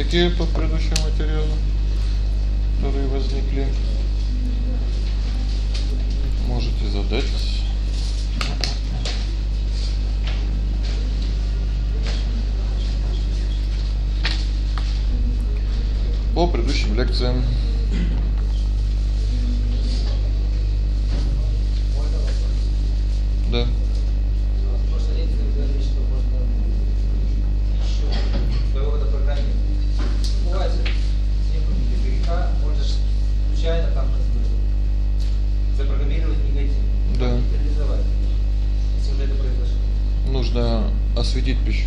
вопросики по предыдущему материалу, которые возникли? Можете задать. По предыдущим лекциям осветить пищу.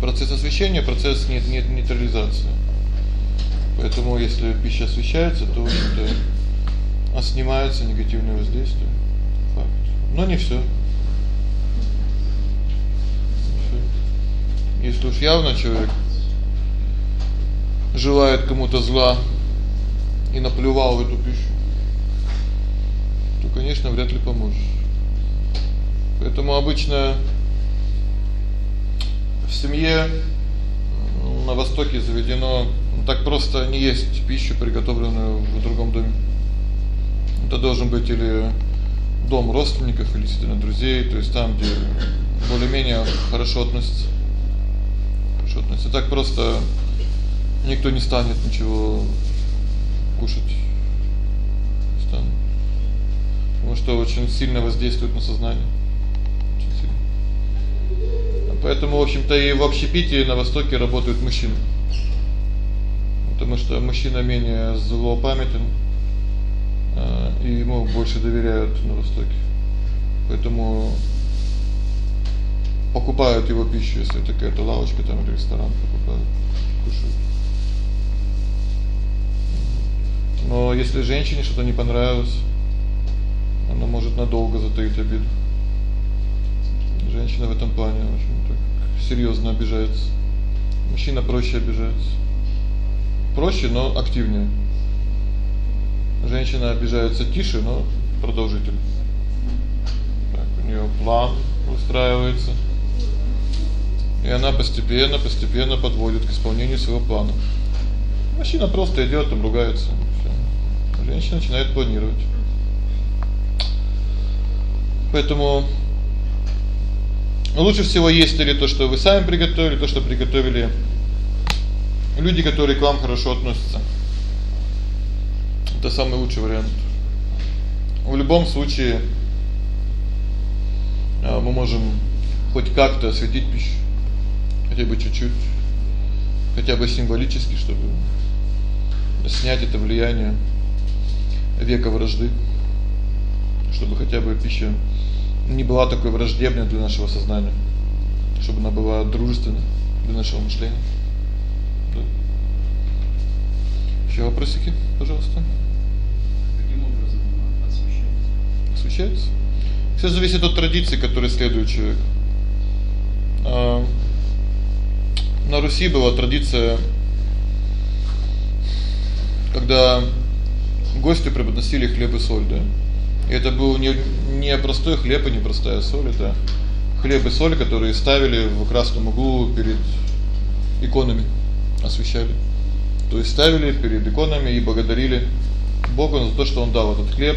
Процесс освещения процесс нет нет нейтрализации. Поэтому если пища освещается, то это снимается негативное воздействие. Факт. Но не всё. Если уж явно человек желает кому-то зла и наплевал в эту пищу, то, конечно, вряд ли поможешь. Поэтому обычно в семье на востоке заведено так просто не есть пищу, приготовленную в другом доме. Это должен быть или дом родственников, или действительно друзей, то есть там, где более-менее хорошо относятся. Хорошо относятся. Так просто никто не станет ничего кушать. Станет. Потому что очень сильно воздействует на сознание. Поэтому, в общем-то, и в общепитии на востоке работают мужчины. Потому что мужчина менее злопамятен а и ему больше доверяют на востоке. Поэтому покупают его пищу, если это какая-то лавочка там или ресторан покупают, кушают. Но если женщине что-то не понравилось, она может надолго затаить обиду. Женщина в этом плане очень серьёзно обижается. Мужчина проще обижается. Проще, но активнее. Женщина обижается тише, но продолжительно. Так, у неё план устраивается. И она постепенно, постепенно подводит к исполнению своего плана. Мужчина просто идёт, там ругается. Женщина начинает планировать. Поэтому лучше всего есть или то, что вы сами приготовили, то, что приготовили люди, которые к вам хорошо относятся. Это самый лучший вариант. В любом случае а мы можем хоть как-то осветить пищу. Хотя бы чуть-чуть. Хотя бы символически, чтобы снять это влияние века вражды. Чтобы хотя бы пища не была такой враждебной для нашего сознания, чтобы она была дружественной для нашего мышления. Да. Ещё вопросики, пожалуйста. Каким образом освещается? Освещается? Всё зависит от традиции, которой следует человек. А на Руси была традиция когда гостю преподносили хлеб и соль, да. Это был не не простой хлеб и не простая соль, это хлеб и соль, которые ставили в красном углу перед иконами, освещали. То есть ставили перед иконами и благодарили Бога за то, что он дал этот хлеб,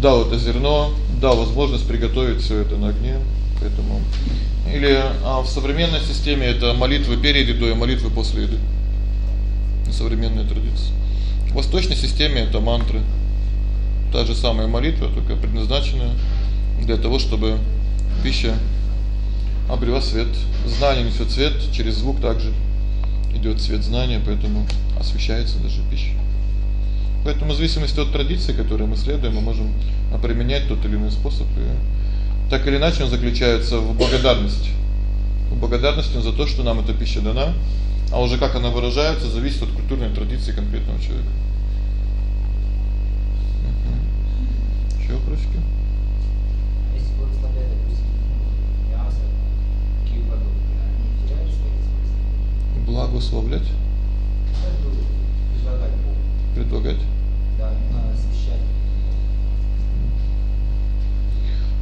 дал это зерно, дал возможность приготовить всё это на огне. Поэтому или а в современной системе это молитвы перед едой, а молитвы после еды. Современная традиция. В восточной системе это мантры. Та же самая молитва, только предназначенная для того, чтобы пища обрела свет. Знание несёт свет, через звук также идёт свет знания, поэтому освещается даже пища. Поэтому в зависимости от традиции, которой мы следуем, мы можем применять тот или иной способ. И так или иначе он заключается в благодарности. В благодарности за то, что нам эта пища дана, а уже как она выражается, зависит от культурной традиции конкретного человека. Вопросики? Если благословлять, допустим, мясо, какие продукты, они теряют свои свойства? Благословлять, Ну, предлагать Богу. предлагать. Да, надо освещать.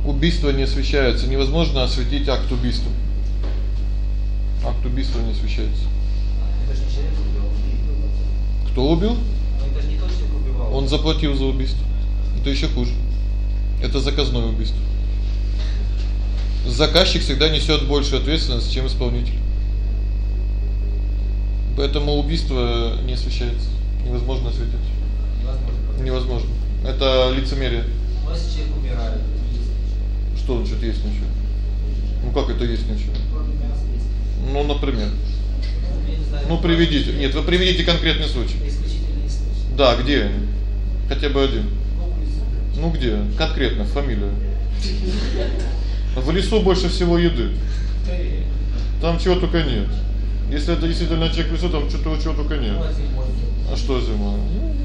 Убийство не освещается, невозможно осветить акт убийства. Акт убийство не освещается. Кто убил? Убивал. Он заплатил за убийство. Это ещё хуже. Это заказное убийство. Заказчик всегда несёт большую ответственность, чем исполнитель. Поэтому убийство не освещается. Невозможно осветить. невозможно. Невозможно. Это лицемерие. Если человек умирает, есть Что значит есть ничего? Ну как это есть ничего? Ну, например. Знаю, Ну приведите. Нет, вы приведите конкретный случай. Исключительный случай. Да, где они? Хотя бы один. Ну, где? Конкретно фамилия. В лесу больше всего еды. Там чего только нет. Если это действительно человек в лесу, там что-то чего только нет. А что зима?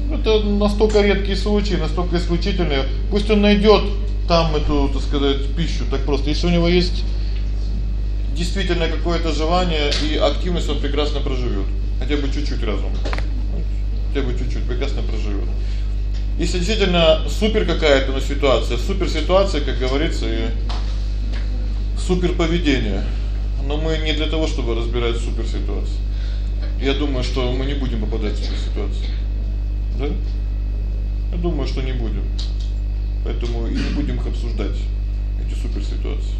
Ну, это настолько редкие случаи, настолько исключительные. Пусть он найдёт там эту, так сказать, пищу так просто. Если у него есть действительно какое-то желание и активность, он прекрасно проживёт. Хотя бы чуть-чуть разум. Хотя бы чуть-чуть прекрасно проживёт. Если действительно супер какая-то ну, ситуация, супер ситуация, как говорится, и супер поведение. Но мы не для того, чтобы разбирать супер ситуацию. Я думаю, что мы не будем попадать в такую ситуацию. Да? Я думаю, что не будем. Поэтому и не будем их обсуждать эти супер ситуации.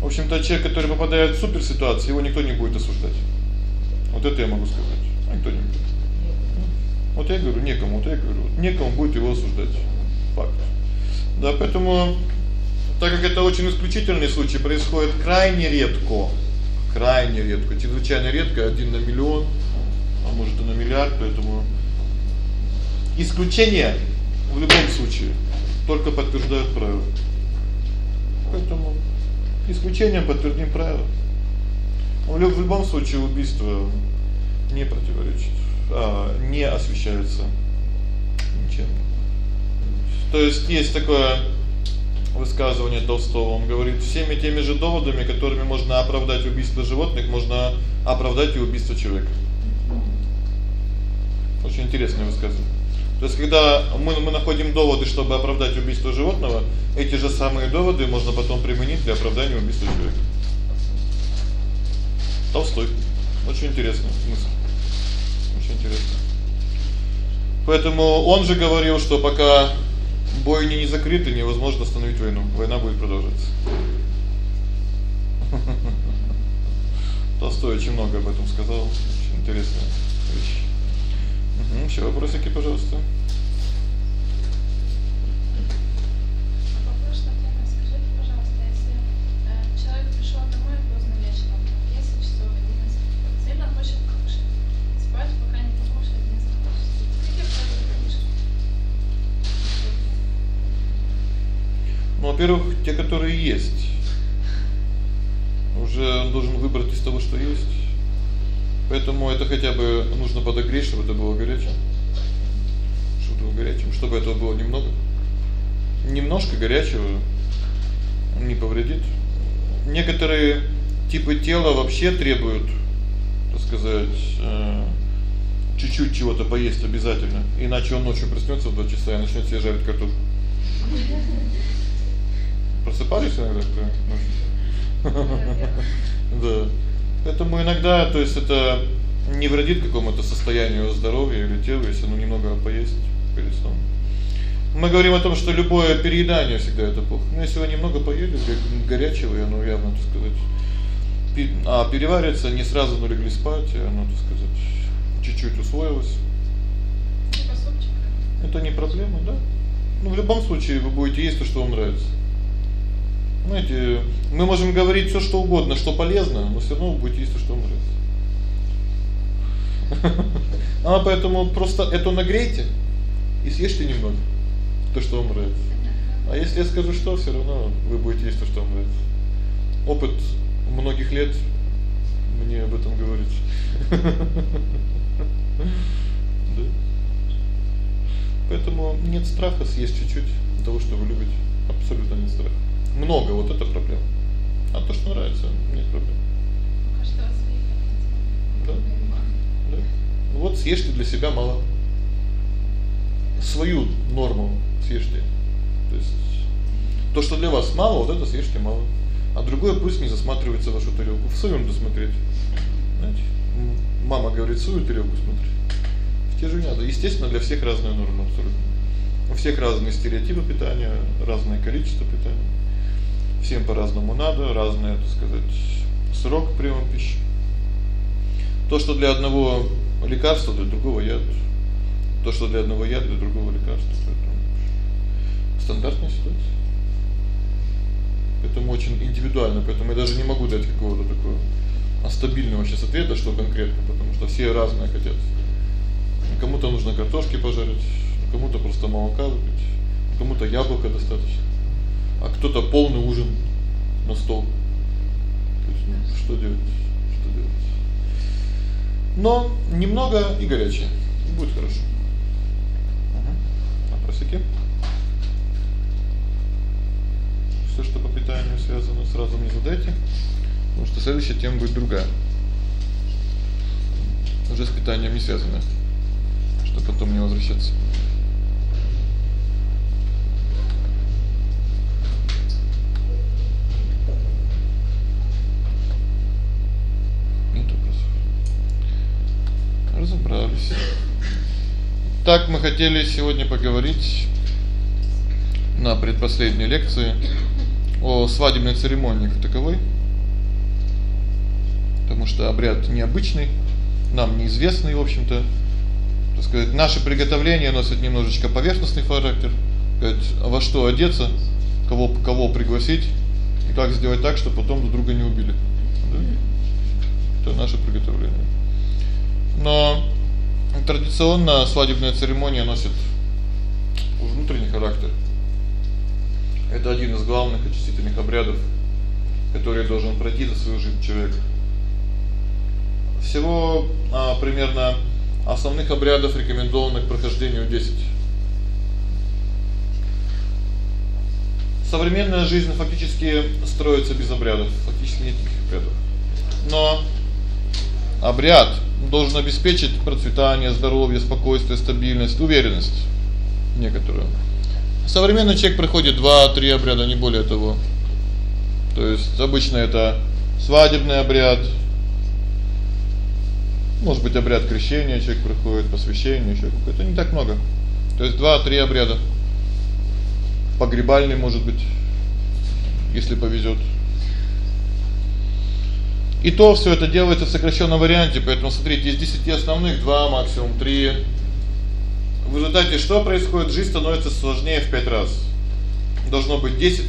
В общем-то, человек, который попадает в супер ситуацию, его никто не будет осуждать. Вот это я могу сказать. А никто не будет. Вот я говорю, некому, вот я говорю, вот некому будет его осуждать. Факт. Да, поэтому так как это очень исключительный случай, происходит крайне редко. Крайне редко, чрезвычайно редко, один на миллион, а может и на миллиард, поэтому исключения в любом случае только подтверждают правило. Поэтому исключением подтвердим правило. В любом случае убийство не противоречит, не освещается ничем. То есть есть такое высказывание Толстого. Он говорит: "Всеми теми же доводами, которыми можно оправдать убийство животных, можно оправдать и убийство человека". Очень интересное высказывание. То есть когда мы мы находим доводы, чтобы оправдать убийство животного, эти же самые доводы можно потом применить для оправдания убийства человека. Толстой. Очень интересная мысль. Интересно. Поэтому он же говорил, что пока бойни не закрыты, невозможно остановить войну. Война будет продолжаться. Толстой очень много об этом сказал. Очень интересная вещь. Угу, ещё вопросики, пожалуйста. Во-первых, те, которые есть. Уже он должен выбрать из того, что есть. Поэтому это хотя бы нужно подогреть, чтобы это было горячим. Чтобы было горячим, чтобы этого было немного. Немножко горячего не повредит. Некоторые типы тела вообще требуют, так сказать, э чуть-чуть чего-то поесть обязательно, иначе он ночью проснётся в 2 часа и начнёт себе жарить картошку. Просыпались иногда? Да. Поэтому иногда, то есть это не вредит какому-то состоянию здоровья или тела, если ну немного поесть перед сном. Мы говорим о том, что любое переедание всегда это плохо. Но если вы немного поели горячего, и оно явно, так сказать, а переваривается не сразу но легли спать, и оно, так сказать, чуть-чуть усвоилось. Это не проблема, да? Ну в любом случае вы будете есть то, что вам нравится. Знаете, мы можем говорить всё что угодно, что полезно, но всё равно вы будете есть то, что вам нравится. А поэтому просто это нагрейте и съешьте немного то, что вам нравится. А если я скажу что, всё равно вы будете есть то, что вам нравится. Опыт многих лет мне об этом говорит. Да. Поэтому нет страха съесть чуть-чуть того, что вы любите. Абсолютно нет страха. Много вот это проблема. А то, что нравится, нет проблем. Каждого свои Да. Да. Вот съешьте для себя мало. Свою норму съешьте. То есть то, что для вас мало, вот это съешьте мало. а другой пусть не засматривается в вашу тарелку. В свою надо смотреть. Знаете? Мама говорит: "Свою тарелку смотри". В те же надо. Естественно, для всех разная норма абсолютно. У всех разные стереотипы питания, разное количество питания. Всем по-разному надо, разное, так сказать, срок приёма пищи. То, что для одного лекарство, для другого яд. То, что для одного яд, для другого лекарство. Поэтому стандартная ситуация. Поэтому очень индивидуально, поэтому я даже не могу дать какого-то такого стабильного сейчас ответа, что конкретно, потому что все разные хотят. Кому-то нужно картошки пожарить, кому-то просто молока выпить, кому-то яблоко достаточно. А кто-то полный ужин на стол. То есть, ну, что делать? Что делать? Но немного и горячее. Будет хорошо. Угу. Вопросики? Всё, что по питанию связано, сразу мне задайте. Потому что следующая тема будет другая. Уже с питанием не связано. Чтобы потом не возвращаться. Так мы хотели сегодня поговорить на предпоследней лекции о свадебной церемонии как таковой. Потому что обряд необычный, нам неизвестный, в общем-то. Так сказать, наши приготовления носят немножечко поверхностный характер. Сказать, во что одеться, кого кого пригласить и как сделать так, чтобы потом друг друга не убили. Да? Это наше приготовление. Но традиционно свадебная церемония носит внутренний характер. Это один из главных очистительных обрядов, который должен пройти за свою жизнь человек. Всего а, примерно основных обрядов рекомендовано к прохождению 10. Современная жизнь фактически строится без обрядов, фактически нет никаких обрядов. Но обряд должен обеспечить процветание, здоровье, спокойствие, стабильность, уверенность некоторую. Современный человек проходит 2-3 обряда, не более того. То есть обычно это свадебный обряд, может быть, обряд крещения человек проходит, посвящение ещё какое-то, не так много. То есть 2-3 обряда. Погребальный, может быть, если повезёт. И то всё это делается в сокращённом варианте, поэтому смотрите, из 10 основных 2, максимум 3 в результате что происходит? Жизнь становится сложнее в 5 раз. Должно быть 10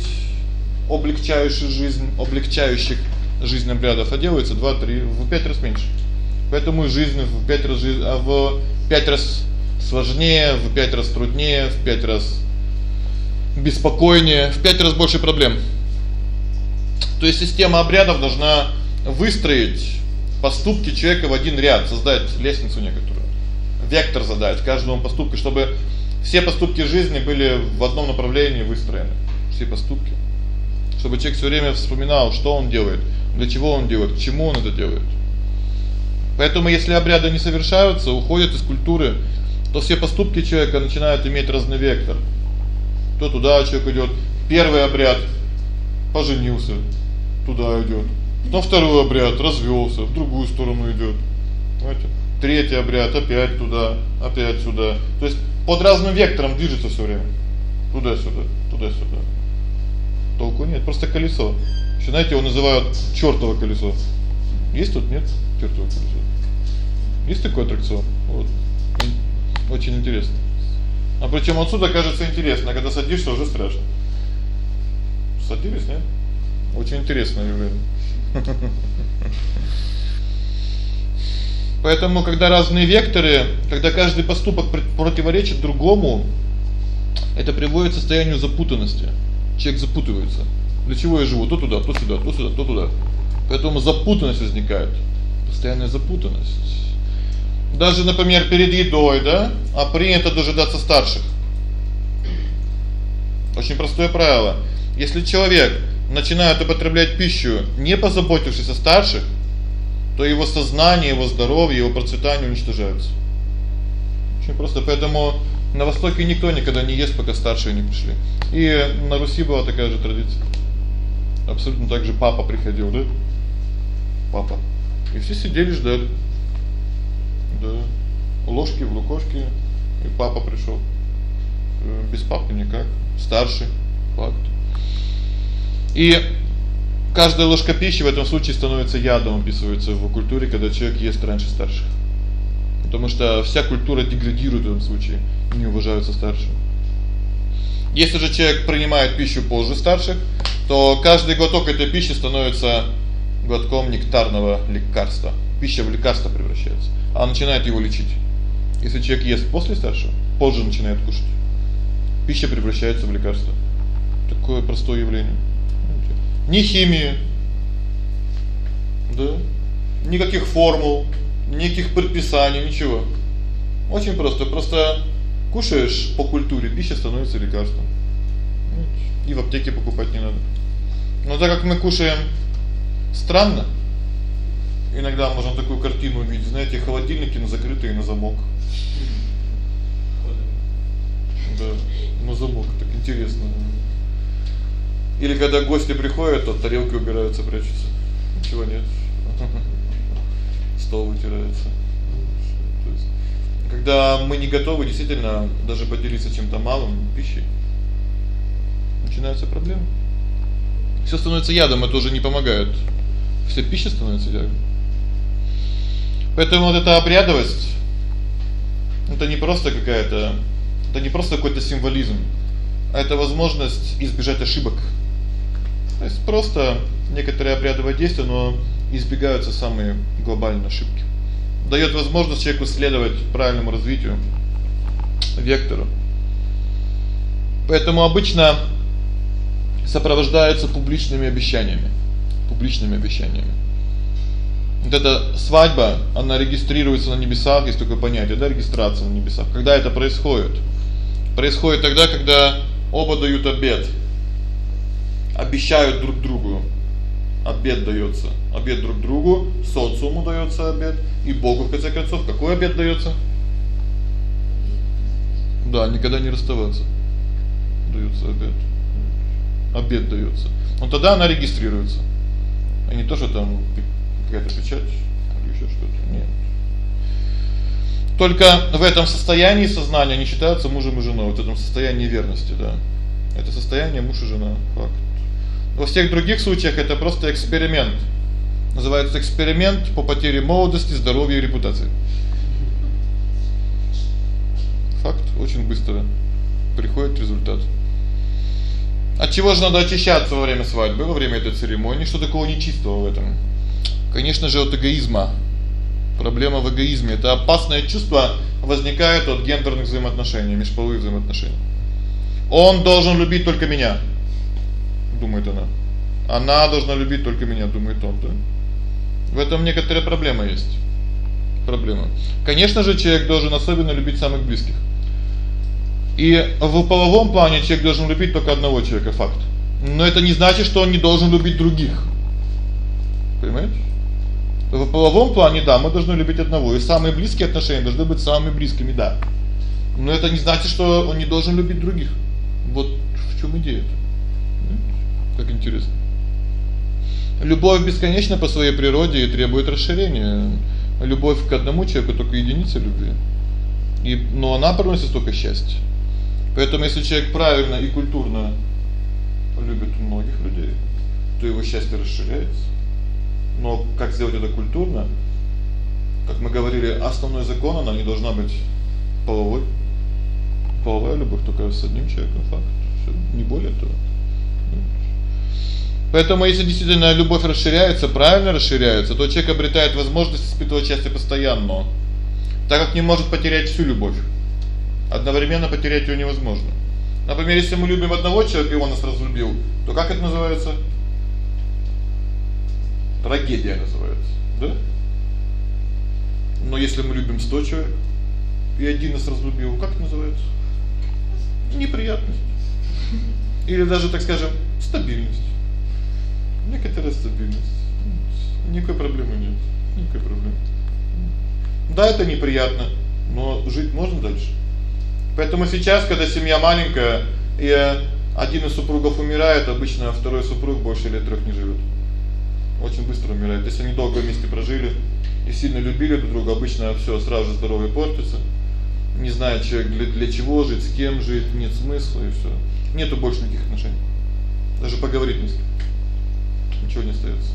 облегчающих жизнь, облегчающих жизнь обрядов, а делается 2-3, в 5 раз меньше. Поэтому жизнь в 5 раз а в 5 раз сложнее, в 5 раз труднее, в 5 раз беспокойнее, в 5 раз больше проблем. То есть система обрядов должна выстроить поступки человека в один ряд, создать лестницу некоторую вектор задать каждому поступку, чтобы все поступки жизни были в одном направлении выстроены. Все поступки. Чтобы человек всё время вспоминал, что он делает, для чего он делает, к чему он это делает. Поэтому если обряды не совершаются, уходят из культуры, то все поступки человека начинают иметь разный вектор. То туда человек идёт. Первый обряд поженился, туда идёт. Но второй обряд развёлся, в другую сторону идёт. Понимаете? третий обряд опять туда, опять сюда. То есть под разным вектором движется всё время. Туда-сюда, туда-сюда. Толку нет, просто колесо. Ещё знаете, его называют чёртово колесо. Есть тут нет чёртово колесо? Есть такой аттракцион? Вот. Очень интересно. А причём отсюда кажется интересно, а когда садишься, уже страшно. Садились, нет? Очень интересное явление. Поэтому когда разные векторы, когда каждый поступок противоречит другому, это приводит к состоянию запутанности. Человек запутывается. Для чего я живу? То туда, то сюда, то сюда, то туда. Поэтому запутанность возникает. Постоянная запутанность. Даже, например, перед едой, да, а принято дожидаться старших. Очень простое правило. Если человек начинает употреблять пищу, не позаботившись о старших, то его сознание, его здоровье, его процветание уничтожаются. Очень просто. Поэтому на востоке никто никогда не ест, пока старшие не пришли. И на Руси была такая же традиция. Абсолютно так же папа приходил, да? Папа. И все сидели, ждали. Да. Ложки в лукошке, и папа пришёл. Э, без папы никак. Старший факт. И каждая ложка пищи в этом случае становится ядом, описывается в культуре, когда человек ест раньше старших. Потому что вся культура деградирует в этом случае, не уважаются старшие. Если же человек принимает пищу позже старших, то каждый глоток этой пищи становится глотком нектарного лекарства. Пища в лекарство превращается, а начинает его лечить. Если человек ест после старшего, позже начинает кушать. Пища превращается в лекарство. Такое простое явление. Ни химии. Да? Никаких формул, никаких предписаний, ничего. Очень просто. Просто кушаешь по культуре, пища становится лекарством. И в аптеке покупать не надо. Но так как мы кушаем странно, иногда можно такую картину увидеть, знаете, холодильники на закрытые на замок. Да, на замок, так интересно. Или когда гости приходят, то тарелки убираются, прячутся. Ничего нет. Стол вытирается. То есть когда мы не готовы действительно даже поделиться чем-то малым пищей, начинаются проблемы. Всё становится ядом, это уже не помогает. Вся пища становится ядом. Поэтому вот эта обрядовость это не просто какая-то это не просто какой-то символизм, а это возможность избежать ошибок. То есть просто некоторые обрядовые действия, но избегаются самые глобальные ошибки. Даёт возможность человеку следовать правильному развитию вектору. Поэтому обычно сопровождается публичными обещаниями, публичными обещаниями. Вот эта свадьба, она регистрируется на небесах, есть такое понятие, да, регистрация на небесах. Когда это происходит? Происходит тогда, когда оба дают обет. Обещают друг другу. Обет даётся. Обет друг другу, социуму даётся обет и Богу в конце концов какой обет даётся? Да, никогда не расставаться. Даётся обет. Обет даётся. Но тогда она регистрируется. А не то, что там какая-то печать или ещё что-то. Нет. Только в этом состоянии сознания они считаются мужем и женой, вот в этом состоянии верности, да. Это состояние муж и жена, факт. Во всех других случаях это просто эксперимент. Называется эксперимент по потере молодости, здоровья и репутации. Факт очень быстро приходит результат. От чего же надо очищаться во время свадьбы, во время этой церемонии? Что такого нечистого в этом? Конечно же, от эгоизма. Проблема в эгоизме это опасное чувство возникает от гендерных взаимоотношений, межполовых взаимоотношений. Он должен любить только меня, думает она. Она должна любить только меня, думает он, да? В этом некоторая проблема есть. Проблема. Конечно же, человек должен особенно любить самых близких. И в половом плане человек должен любить только одного человека, факт. Но это не значит, что он не должен любить других. Понимаете? В половом плане да, мы должны любить одного, и самые близкие отношения должны быть самыми близкими, да. Но это не значит, что он не должен любить других. Вот в чём идея-то? Как интересно. Любовь бесконечна по своей природе и требует расширения. Любовь к одному человеку только единица любви. И но она приносит столько счастья. Поэтому если человек правильно и культурно любит многих людей, то его счастье расширяется. Но как сделать это культурно? Как мы говорили, основной закон она не должна быть половой. Половая любовь только с одним человеком, факт. Всё, не более того. Поэтому если действительно любовь расширяется, правильно расширяется, то человек обретает возможность испытывать счастье постоянно. Так как не может потерять всю любовь. Одновременно потерять её невозможно. Например, если мы любим одного человека, и он нас разлюбил, то как это называется? Трагедия называется, да? Но если мы любим 100 человек, и один нас разлюбил, как это называется? Неприятность. Или даже, так скажем, стабильность. Некоторая стабильность. Никакой проблемы нет. Никакой проблемы. Да, это неприятно, но жить можно дальше. Поэтому сейчас, когда семья маленькая, и один из супругов умирает, обычно второй супруг больше лет трех не живет. Очень быстро умирает. Если они долго вместе прожили и сильно любили друг друга, обычно всё сразу же здоровье портится. Не знает человек для для чего жить, с кем жить, нет смысла и всё. Нету больше никаких отношений. Даже поговорить не с кем. Ничего не остаётся.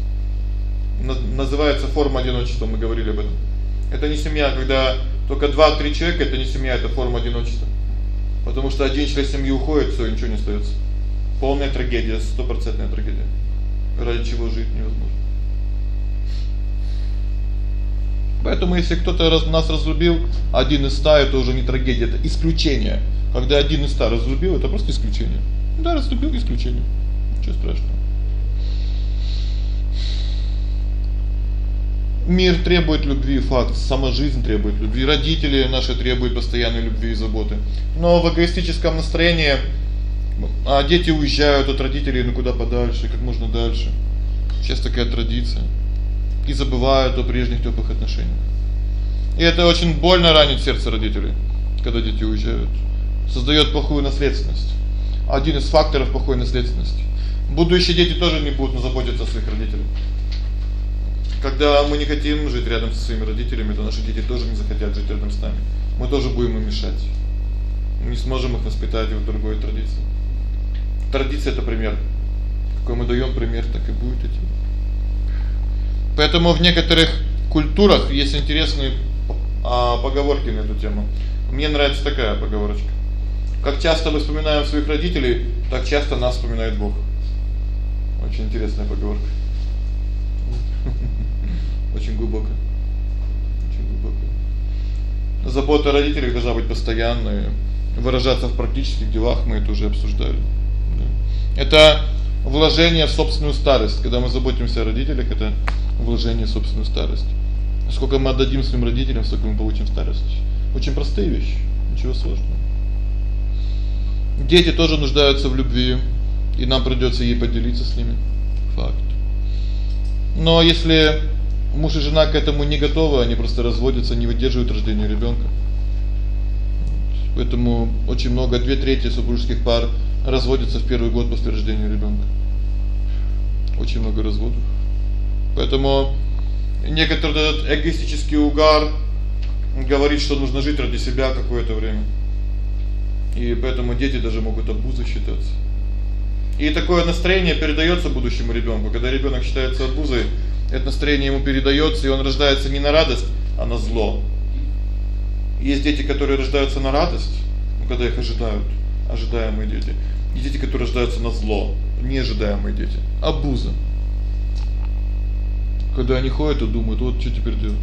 Называется форма одиночества, мы говорили об этом. Это не семья, когда только 2-3 человека это не семья, это форма одиночества. Потому что один член семьи уходит, всё, ничего не остаётся. Полная трагедия, стопроцентная трагедия. Ради чего жить невозможно. Поэтому если кто-то раз нас разлюбил, один из ста это уже не трагедия, это исключение. Когда один из ста разлюбил, это просто исключение. Да, разлюбил исключение. Ничего страшного. Мир требует любви, факт. Сама жизнь требует любви. Родители наши требуют постоянной любви и заботы. Но в эгоистическом настроении а дети уезжают от родителей ну куда подальше, как можно дальше. Сейчас такая традиция. И забывают о прежних тёплых отношениях. И это очень больно ранит сердце родителей, когда дети уезжают. Создаёт плохую наследственность. Один из факторов плохой наследственности. Будущие дети тоже не будут заботиться о своих родителях. Когда мы не хотим жить рядом со своими родителями, то наши дети тоже не захотят жить рядом с нами. Мы тоже будем им мешать. Мы не сможем их воспитать в другой традиции. Традиция это пример. Какой мы даём пример, так и будет идти. Поэтому в некоторых культурах есть интересные а поговорки на эту тему. Мне нравится такая поговорочка. Как часто мы вспоминаем своих родителей, так часто нас вспоминает Бог. Очень интересная поговорка. Очень глубоко. Очень глубоко. Забота о родителях должна быть постоянной, выражаться в практических делах, мы это уже обсуждали. Это вложение в собственную старость. Когда мы заботимся о родителях, это вложение в собственную старость. Сколько мы отдадим своим родителям, столько мы получим в старости. Очень простые вещи, ничего сложного. Дети тоже нуждаются в любви, и нам придётся ей поделиться с ними. Факт. Но если муж и жена к этому не готовы, они просто разводятся, не выдерживают рождения ребёнка. Поэтому очень много, две трети супружеских пар разводятся в первый год после рождения ребёнка. Очень много разводов. Поэтому некоторый этот эгоистический угар говорит, что нужно жить ради себя какое-то время. И поэтому дети даже могут обузой считаться. И такое настроение передаётся будущему ребёнку. Когда ребёнок считается обузой, это настроение ему передаётся, и он рождается не на радость, а на зло. Есть дети, которые рождаются на радость, ну когда их ожидают, ожидаемые дети. И дети, которые рождаются на зло, неожидаемые дети. Обуза. Когда они ходят и думают: "Вот что теперь делать?"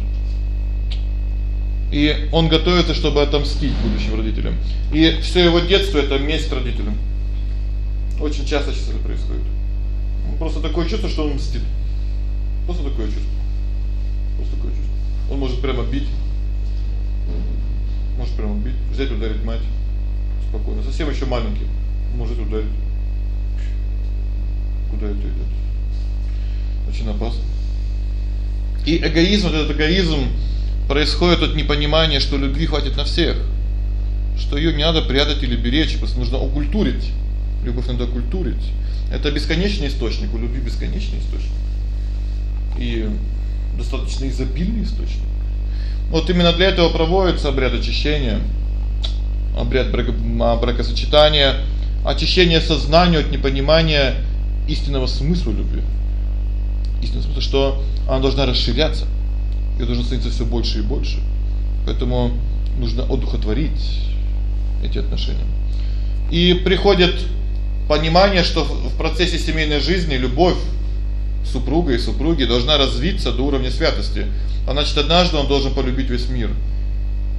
И он готовится, чтобы отомстить будущим родителям. И всё его детство это месть родителям. Очень часто сейчас это происходит. Просто такое чувство, что он мстит. Просто такое чувство. Просто такое чувство. Он может прямо бить. Может прямо бить, взять ударить мать. Спокойно. Совсем ещё маленький. Может ударить. Куда это идёт? Очень опасно. И эгоизм, вот этот эгоизм происходит от непонимания, что любви хватит на всех. Что её не надо прятать или беречь, просто нужно окультурить. Любовь надо культурить. Это бесконечный источник, у любви бесконечный источник. И достаточно изобильный источник. Вот именно для этого проводится обряд очищения, обряд бракосочетания, очищение сознания от непонимания истинного смысла любви. Истинного смысла, что она должна расширяться. Её должно становиться всё больше и больше. Поэтому нужно одухотворить эти отношения. И приходит понимание, что в процессе семейной жизни любовь супруга и супруги должна развиться до уровня святости. А значит, однажды он должен полюбить весь мир,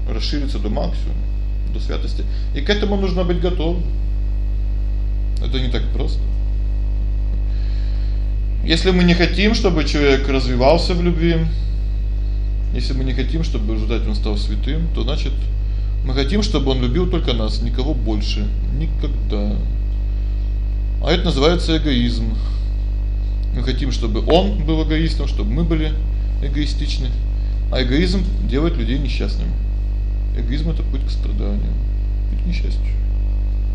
расшириться до максимума, до святости. И к этому нужно быть готовым. Это не так просто. Если мы не хотим, чтобы человек развивался в любви, если мы не хотим, чтобы результате он стал святым, то значит, мы хотим, чтобы он любил только нас, никого больше, никогда. А это называется эгоизм. Мы хотим, чтобы он был эгоистом, чтобы мы были эгоистичны. А эгоизм делает людей несчастными. Эгоизм это путь к страданию, путь к несчастью.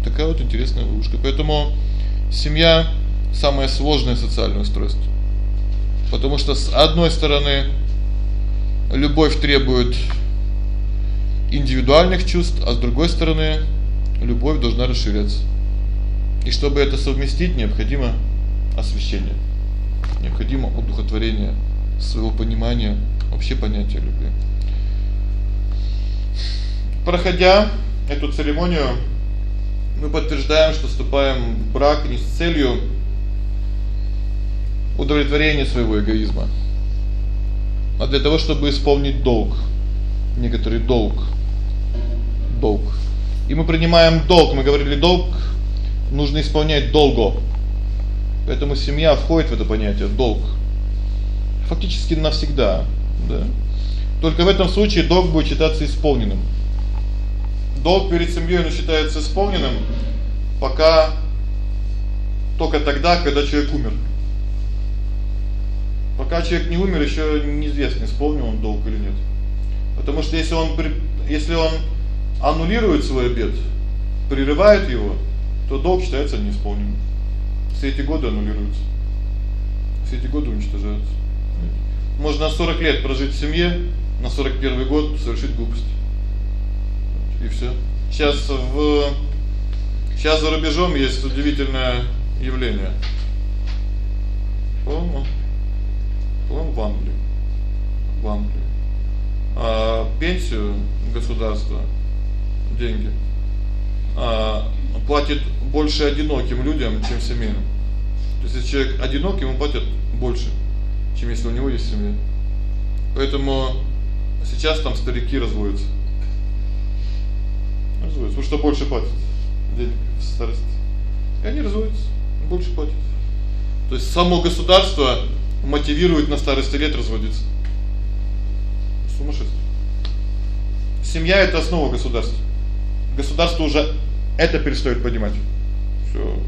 Такая вот интересная ловушка. Поэтому семья самое сложное социальное устройство. Потому что с одной стороны любовь требует индивидуальных чувств, а с другой стороны любовь должна расширяться. И чтобы это совместить, необходимо освящение. Необходимо удухотворение своего понимания вообще понятия любви. Проходя эту церемонию, мы подтверждаем, что вступаем в брак не с целью удовлетворения своего эгоизма, а для того, чтобы исполнить долг, некоторый долг. Долг. И мы принимаем долг, мы говорили долг нужно исполнять долго. Поэтому семья входит в это понятие долг. Фактически навсегда, да? Только в этом случае долг будет считаться исполненным. Долг перед семьей он считается исполненным, пока только тогда, когда человек умер. Пока человек не умер, ещё неизвестно, исполнил он долг или нет. Потому что если он если он аннулирует свой обет, прерывает его, то долг считается неисполненным. Все эти годы аннулируются. Все эти годы уничтожаются. Можно 40 лет прожить в семье, на 41 год совершить глупость. И всё. Сейчас в сейчас за рубежом есть удивительное явление. По-моему, по-моему, в Англии. В Англии. А пенсию государство деньги а платит больше одиноким людям, чем семейным. То есть если человек одинок, ему платят больше, чем если у него есть семья. Поэтому сейчас там старики разводятся. Разводятся, потому что больше платят денег в старости. И они разводятся, больше платят. То есть само государство мотивирует на старости лет разводиться. Сумасшествие. Семья это основа государства. Государство уже это перестаёт понимать. Всё.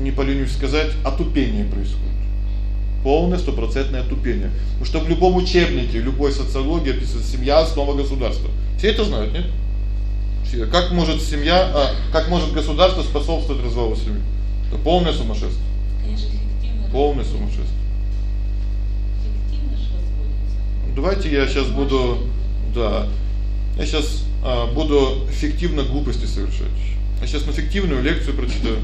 Не поленюсь сказать, отупение происходит. Полное стопроцентное отупение. Потому что в любом учебнике, любой социологии описывается семья основа государства. Все это знают, нет? Все. Как может семья, а как может государство способствовать развалу семьи? Это полное сумасшествие. Конечно, эффективно. Полное сумасшествие. Эффективно же разводится. Давайте я сейчас буду да. Я сейчас а, буду фиктивно глупости совершать. Я сейчас на фиктивную лекцию прочитаю.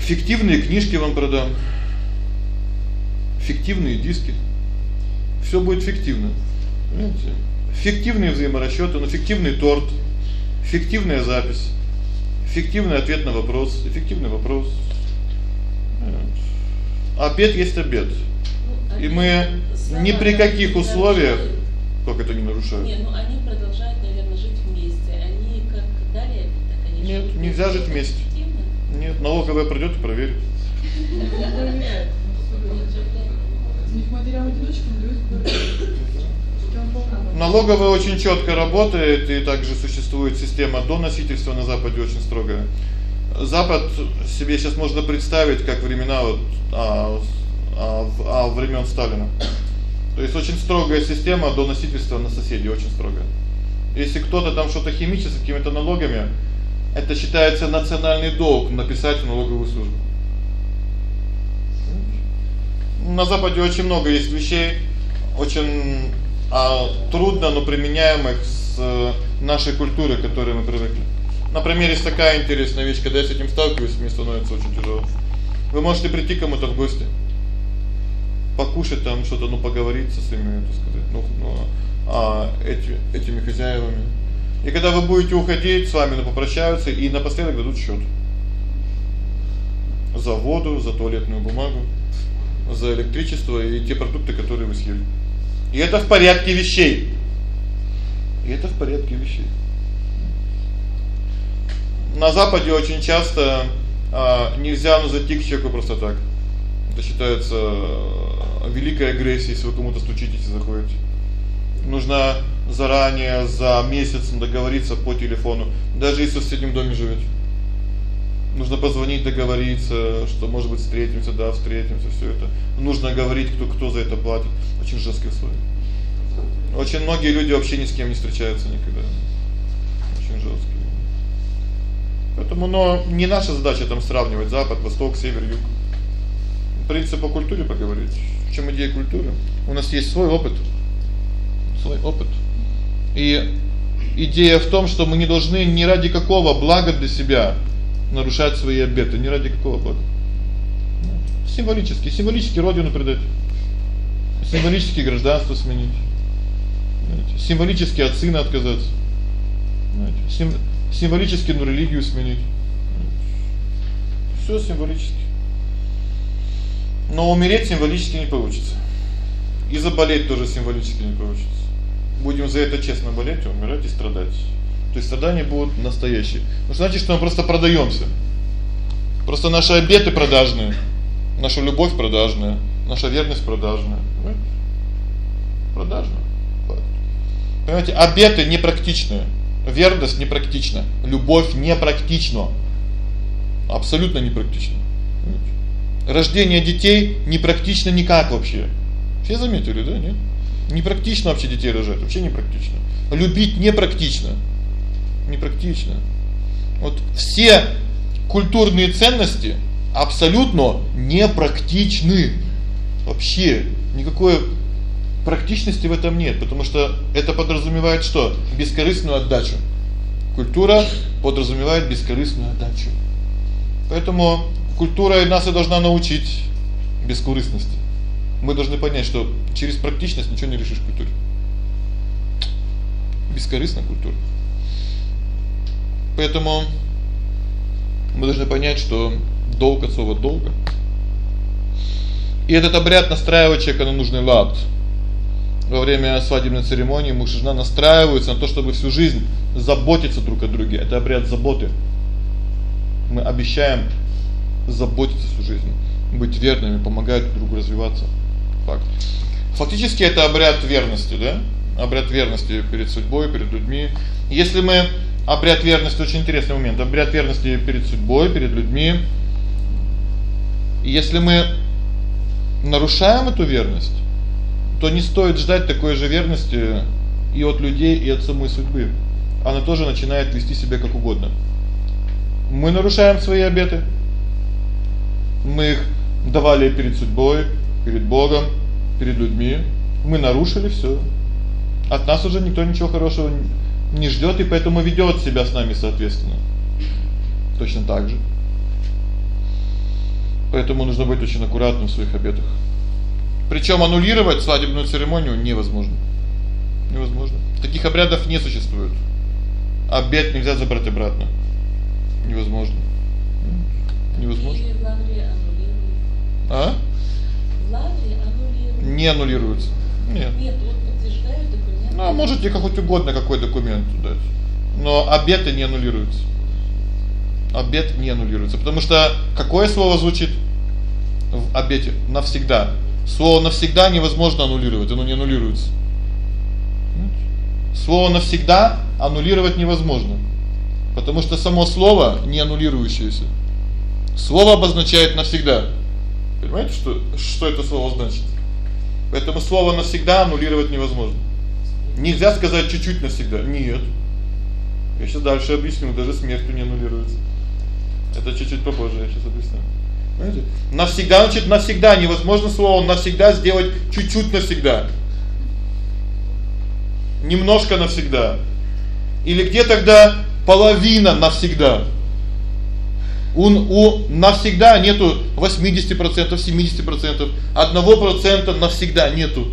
Фиктивные книжки вам продам. Фиктивные диски. Всё будет фиктивно. Понимаете? Фиктивные взаиморасчёты, но фиктивный торт, фиктивная запись, фиктивный ответ на вопрос, эффективный вопрос. Обед есть обед. Ну, И мы ни при каких условиях. Как это не нарушают? Нет, ну они продолжают, наверное, жить вместе. Они как дали обед, так они Нет, живут нельзя жить вместе. Эффективно. Нет, налоговая придёт и проверит. Налоговая очень чётко работает, и также существует система доносительства на западе очень строгая. Запад себе сейчас можно представить как времена вот а, а, а времён Сталина. То есть очень строгая система доносительства на соседей, очень строгая. Если кто-то там что-то химичит с какими-то налогами, это считается национальный долг написать в налоговую службу. На западе очень много есть вещей, очень а трудно, но применяемых с нашей культурой, к которой мы привыкли. Например, есть такая интересная вещь, когда я с этим сталкиваюсь, мне становится очень тяжело. Вы можете прийти к кому-то в гости, покушать там что-то, ну, поговорить со своими, так сказать, ну, ну а эти этими хозяевами. И когда вы будете уходить, с вами ну, попрощаются и напоследок дадут счёт. За воду, за туалетную бумагу, за электричество и те продукты, которые вы съели. И это в порядке вещей. И это в порядке вещей. На западе очень часто а нельзя ну зайти к просто так. Это считается великой агрессией, если вы кому-то стучитесь и заходите. Нужно заранее за месяц договориться по телефону, даже если в соседнем доме живёте. Нужно позвонить, договориться, что, может быть, встретимся, да, встретимся, всё это. Нужно говорить, кто кто за это платит. Очень жесткие условия. Очень многие люди вообще ни с кем не встречаются никогда. Очень жёсткие. Поэтому, но не наша задача там сравнивать запад, восток, север, юг. По культуре поговорить. В чём идея культуры? У нас есть свой опыт. Свой опыт. И идея в том, что мы не должны ни ради какого блага для себя нарушать свои обеты, ни ради какого блага. Символически, символически родину предать. Символически гражданство сменить. Символически от сына отказаться. Знаете, сим символически ну религию сменить. Всё символически. Но умереть символически не получится. И заболеть тоже символически не получится. Будем за это честно болеть, умирать и страдать. То есть страдания будут настоящие. Ну значит, что мы просто продаёмся. Просто наши обеты продажные. Наша любовь продажная, наша верность продажная. Понимаете? Продажная. Понимаете, обеты непрактичные. Верность непрактична, любовь непрактична. Абсолютно непрактично. Рождение детей непрактично никак вообще. Все заметили, да, нет? Непрактично вообще детей рожать, вообще непрактично. Любить непрактично. Непрактично. Вот все культурные ценности абсолютно непрактичны. Вообще никакой практичности в этом нет, потому что это подразумевает что? Бескорыстную отдачу. Культура подразумевает бескорыстную отдачу. Поэтому культура нас и должна научить бескорыстности. Мы должны понять, что через практичность ничего не решишь в культуре. Бескорыстная культура. Поэтому мы должны понять, что долг от слова долга. И этот обряд настраивает человека на нужный лад во время свадебной церемонии муж и жена настраиваются на то, чтобы всю жизнь заботиться друг о друге. Это обряд заботы. Мы обещаем заботиться всю жизнь, быть верными, помогать друг другу развиваться. Факт. Фактически это обряд верности, да? Обряд верности перед судьбой, перед людьми. Если мы обряд верности очень интересный момент. Обряд верности перед судьбой, перед людьми. Если мы нарушаем эту верность, то не стоит ждать такой же верности и от людей, и от самой судьбы. Она тоже начинает вести себя как угодно. Мы нарушаем свои обеты. Мы их давали перед судьбой, перед Богом, перед людьми. Мы нарушили всё. От нас уже никто ничего хорошего не ждёт, и поэтому ведёт себя с нами соответственно. Точно так же. Поэтому нужно быть очень аккуратным в своих обетах. Причём аннулировать свадебную церемонию невозможно. Невозможно. Таких обрядов не существует. Обет нельзя забрать обратно. Невозможно. Невозможно. А? Не аннулируется. Нет. Нет, вот подтверждают документ. Ну, а можете как хоть угодно какой документ дать. Но обеты не аннулируются. Обет не аннулируется, потому что какое слово звучит в обете навсегда? Слово навсегда невозможно аннулировать, оно не аннулируется. Слово навсегда аннулировать невозможно, потому что само слово не аннулирующееся. Слово обозначает навсегда. Понимаете, что что это слово значит? Поэтому слово навсегда аннулировать невозможно. Нельзя сказать чуть-чуть навсегда. Нет. Я сейчас дальше объясню, даже смертью не аннулируется. Это чуть-чуть попозже я сейчас объясню. Понимаете? Навсегда значит навсегда невозможно слово навсегда сделать чуть-чуть навсегда. Немножко навсегда. Или где тогда половина навсегда? У у навсегда нету 80%, 70%, 1% навсегда нету.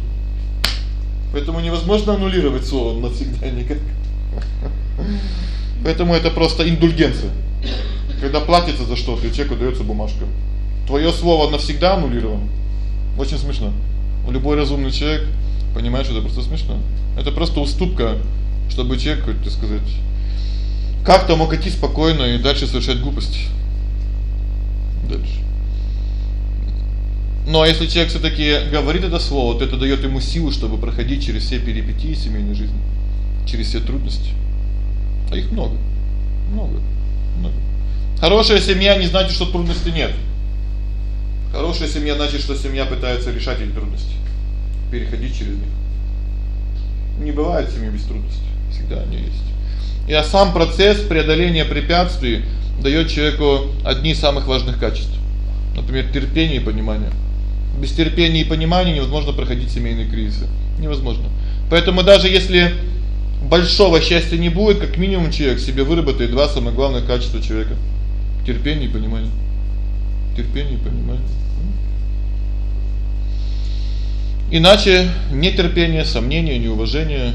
Поэтому невозможно аннулировать слово навсегда никак. Поэтому это просто индульгенция. Когда платится за что-то, и человеку даётся бумажка. Твоё слово навсегда аннулировано. Очень смешно. Любой разумный человек понимает, что это просто смешно. Это просто уступка, чтобы человек, так сказать, как-то мог идти спокойно и дальше совершать глупости. Дальше. Но если человек всё-таки говорит это слово, то это даёт ему силу, чтобы проходить через все перипетии семейной жизни, через все трудности. А их много. Много. Много. Хорошая семья не значит, что трудностей нет. Хорошая семья значит, что семья пытается решать эти трудности, переходить через них. Не бывает семьи без трудностей. Всегда они есть. И а сам процесс преодоления препятствий даёт человеку одни из самых важных качеств. Например, терпение и понимание. Без терпения и понимания невозможно проходить семейные кризисы. Невозможно. Поэтому даже если большого счастья не будет, как минимум человек себе выработает два самых главных качества человека: терпение и понимание. Терпение и понимание. Иначе нетерпение, сомнение, неуважение,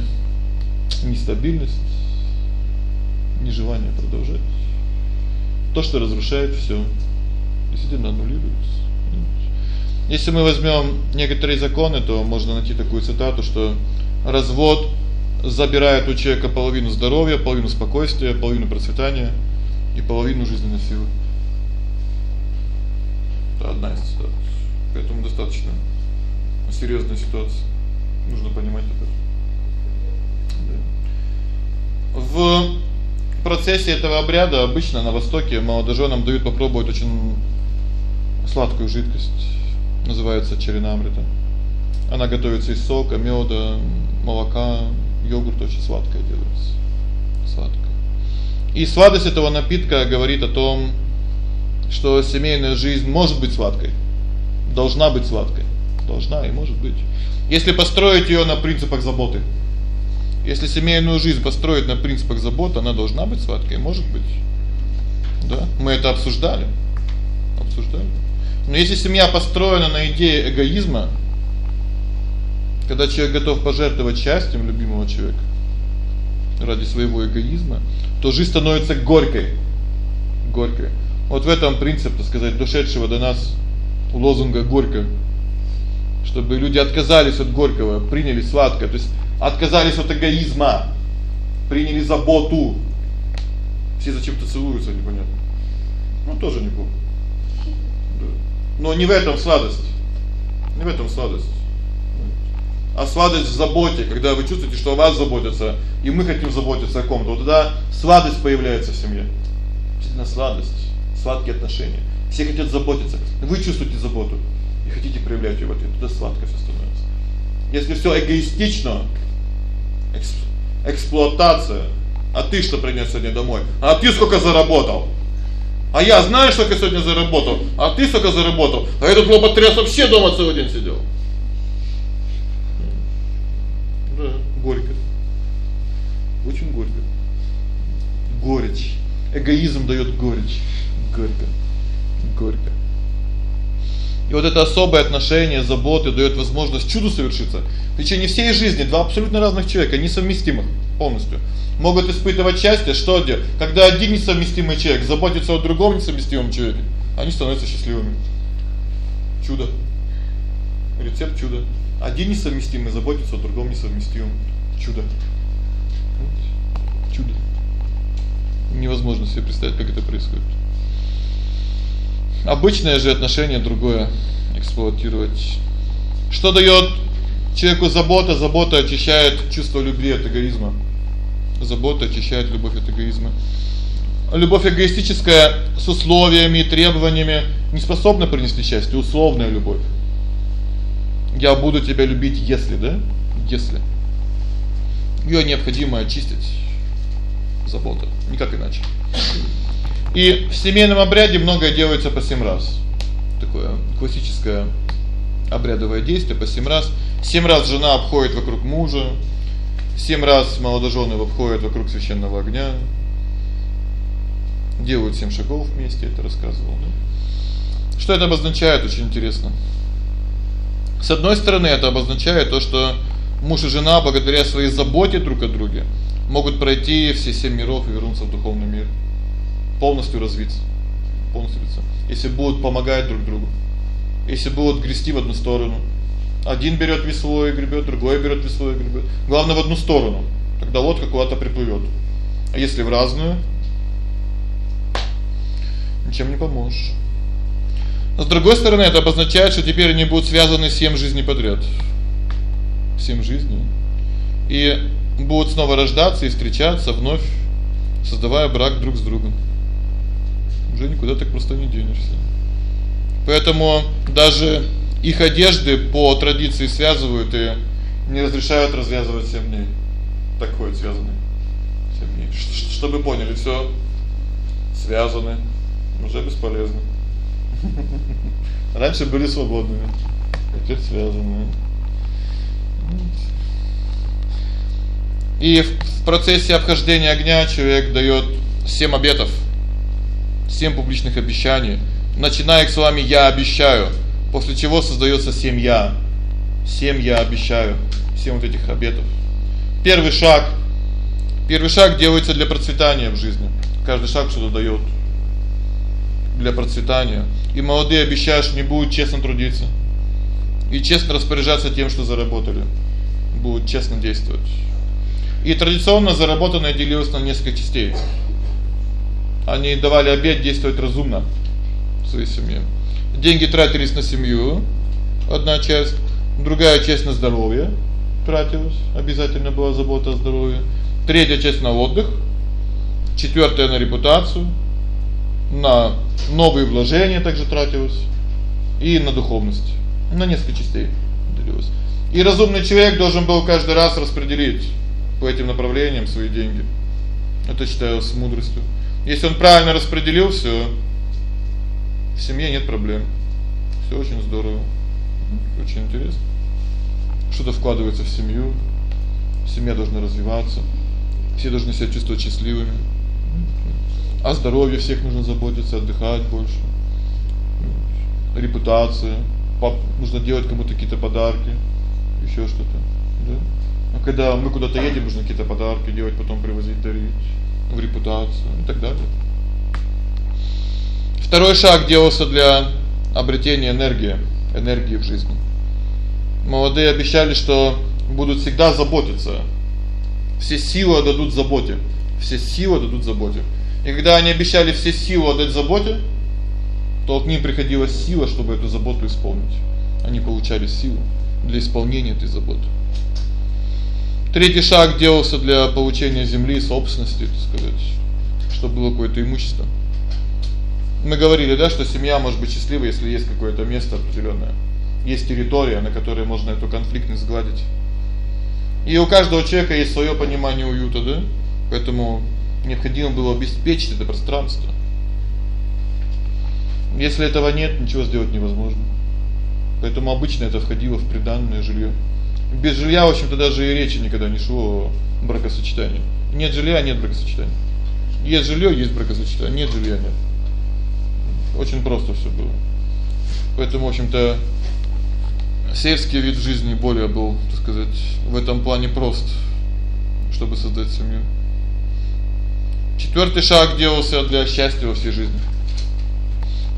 нестабильность, нежелание продолжать. То, что разрушает всё, действительно аннулируется. Если мы возьмём некоторые законы, то можно найти такую цитату, что развод забирает у человека половину здоровья, половину спокойствия, половину процветания и половину жизненной силы. Это одна из цитат. Поэтому достаточно серьёзная ситуация. Нужно понимать это. Да. В процессе этого обряда обычно на востоке молодоженам дают попробовать очень сладкую жидкость. Называется чаринамрита. Она готовится из сока, мёда, молока, йогурт очень сладкая делается. Сладкая. И сладость этого напитка говорит о том, что семейная жизнь может быть сладкой. Должна быть сладкой. Должна и может быть. Если построить её на принципах заботы. Если семейную жизнь построить на принципах заботы, она должна быть сладкой, может быть. Да? Мы это обсуждали. Обсуждали. Но если семья построена на идее эгоизма, когда человек готов пожертвовать счастьем любимого человека ради своего эгоизма, то жизнь становится горькой. Горькой. Вот в этом принцип, так сказать, дошедшего до нас лозунга горько. Чтобы люди отказались от горького, приняли сладкое, то есть отказались от эгоизма, приняли заботу. Все зачем-то целуются, непонятно. Ну тоже неплохо. Да. Но не в этом сладость. Не в этом сладость. А сладость в заботе, когда вы чувствуете, что о вас заботятся, и мы хотим заботиться о ком-то. Вот тогда сладость появляется в семье. Действительно сладость, сладкие отношения. Все хотят заботиться. Вы чувствуете заботу и хотите проявлять её в ответ. Тогда сладко всё становится. Если всё эгоистично, эксплуатация. А ты что принёс сегодня домой? А ты сколько заработал? А я знаю, что я сегодня заработал. А ты сколько заработал? А этот лоботряс вообще дома целый день сидел. Да, горько. Очень горько. Горечь. Эгоизм даёт горечь. Горько. Горько. И вот это особое отношение, заботы даёт возможность чуду совершиться. В течение всей жизни два абсолютно разных человека, несовместимых полностью, могут испытывать счастье, что где? Когда один несовместимый человек заботится о другом несовместимом человеке, они становятся счастливыми. Чудо. Рецепт чуда. Один несовместимый заботится о другом несовместимом. Чудо. Чудо. Невозможно себе представить, как это происходит. Обычное же отношение другое эксплуатировать. Что даёт человеку забота? Забота очищает чувство любви от эгоизма. Забота очищает любовь от эгоизма. Любовь эгоистическая с условиями и требованиями не способна принести счастье, условная любовь. Я буду тебя любить, если, да? Если. Её необходимо очистить. Забота, никак иначе. И в семейном обряде многое делается по 7 раз. Такое классическое обрядовое действие по 7 раз. 7 раз жена обходит вокруг мужа, 7 раз молодожены обходят вокруг священного огня. Делают 7 шагов вместе, это рассказывал, да. Что это обозначает, очень интересно. С одной стороны, это обозначает то, что муж и жена благодаря своей заботе друг о друге могут пройти все семь миров и вернуться в духовный мир полностью развиться. Полностью развиться. Если будут помогать друг другу. Если будут грести в одну сторону. Один берёт весло и гребёт, другой берёт весло и гребёт. Главное в одну сторону. Тогда лодка куда-то приплывёт. А если в разную? Ничем не поможешь. с другой стороны, это обозначает, что теперь они будут связаны семь жизней подряд. Семь жизней. И будут снова рождаться и встречаться вновь, создавая брак друг с другом уже никуда так просто не денешься. Поэтому даже их одежды по традиции связывают и не разрешают развязывать 7 дней. Так ходят связанные. 7 дней. Чтобы поняли, всё связаны. Уже бесполезно. Раньше были свободными, теперь связаны. И в процессе обхождения огня человек даёт 7 обетов. 7 публичных обещаний, начиная с вами я обещаю, после чего создаётся семья. 7 я обещаю, 7 вот этих обетов. Первый шаг Первый шаг делается для процветания в жизни. Каждый шаг что-то даёт для процветания. И молодые обещают, что не будут честно трудиться и честно распоряжаться тем, что заработали. Будут честно действовать. И традиционно заработанное делилось на несколько частей. Они давали обет действовать разумно в своей семье. Деньги тратились на семью, одна часть, другая часть на здоровье тратилась, обязательно была забота о здоровье. Третья часть на отдых, четвёртая на репутацию, на новые вложения также тратилось и на духовность. На несколько частей делилось. И разумный человек должен был каждый раз распределить по этим направлениям свои деньги. Это считалось мудростью. Если он правильно распределил всё, в семье нет проблем. Всё очень здорово. Очень интересно. Что-то вкладывается в семью. Семья должна развиваться. Все должны себя чувствовать счастливыми. О здоровье всех нужно заботиться, отдыхать больше. Репутация, пап, нужно делать кому-то какие-то подарки, ещё что-то, да? А когда мы куда-то едем, нужно какие-то подарки делать, потом привозить, дарить, в репутацию и так далее. Второй шаг делался для обретения энергии, энергии в жизни. Молодые обещали, что будут всегда заботиться. Все силы отдадут заботе. Все силы отдадут заботе. И когда они обещали все силы отдать заботе, то к ним приходила сила, чтобы эту заботу исполнить. Они получали силу для исполнения этой заботы. Третий шаг делался для получения земли, собственности, так сказать, чтобы было какое-то имущество. Мы говорили, да, что семья может быть счастлива, если есть какое-то место определённое. Есть территория, на которой можно эту конфликтность сгладить. И у каждого человека есть своё понимание уюта, да? Поэтому необходимо было обеспечить это пространство. Если этого нет, ничего сделать невозможно. Поэтому обычно это входило в приданное жилье. Без жилья, в общем-то, даже и речи никогда не шло о бракосочетании. Нет жилья нет бракосочетания. Есть жилье есть бракосочетание, нет жилья нет. Очень просто всё было. Поэтому, в общем-то, сельский вид жизни более был, так сказать, в этом плане прост, чтобы создать семью. Четвёртый шаг делался для счастья во всей жизни.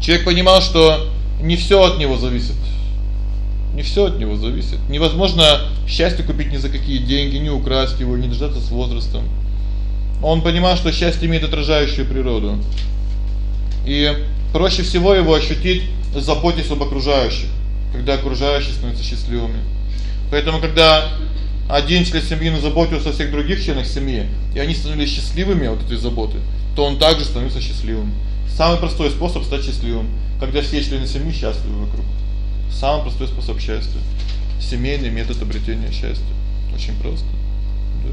Человек понимал, что не всё от него зависит. Не всё от него зависит. Невозможно счастье купить ни за какие деньги, не украсть его, не дождаться с возрастом. Он понимал, что счастье имеет отражающую природу. И проще всего его ощутить, заботясь об окружающих, когда окружающие становятся счастливыми. Поэтому когда один член семьи заботился о всех других членах семьи, и они становились счастливыми от этой заботы, то он также становится счастливым. Самый простой способ стать счастливым, когда все члены семьи счастливы вокруг. Самый простой способ счастья. Семейный метод обретения счастья. Очень просто. Да?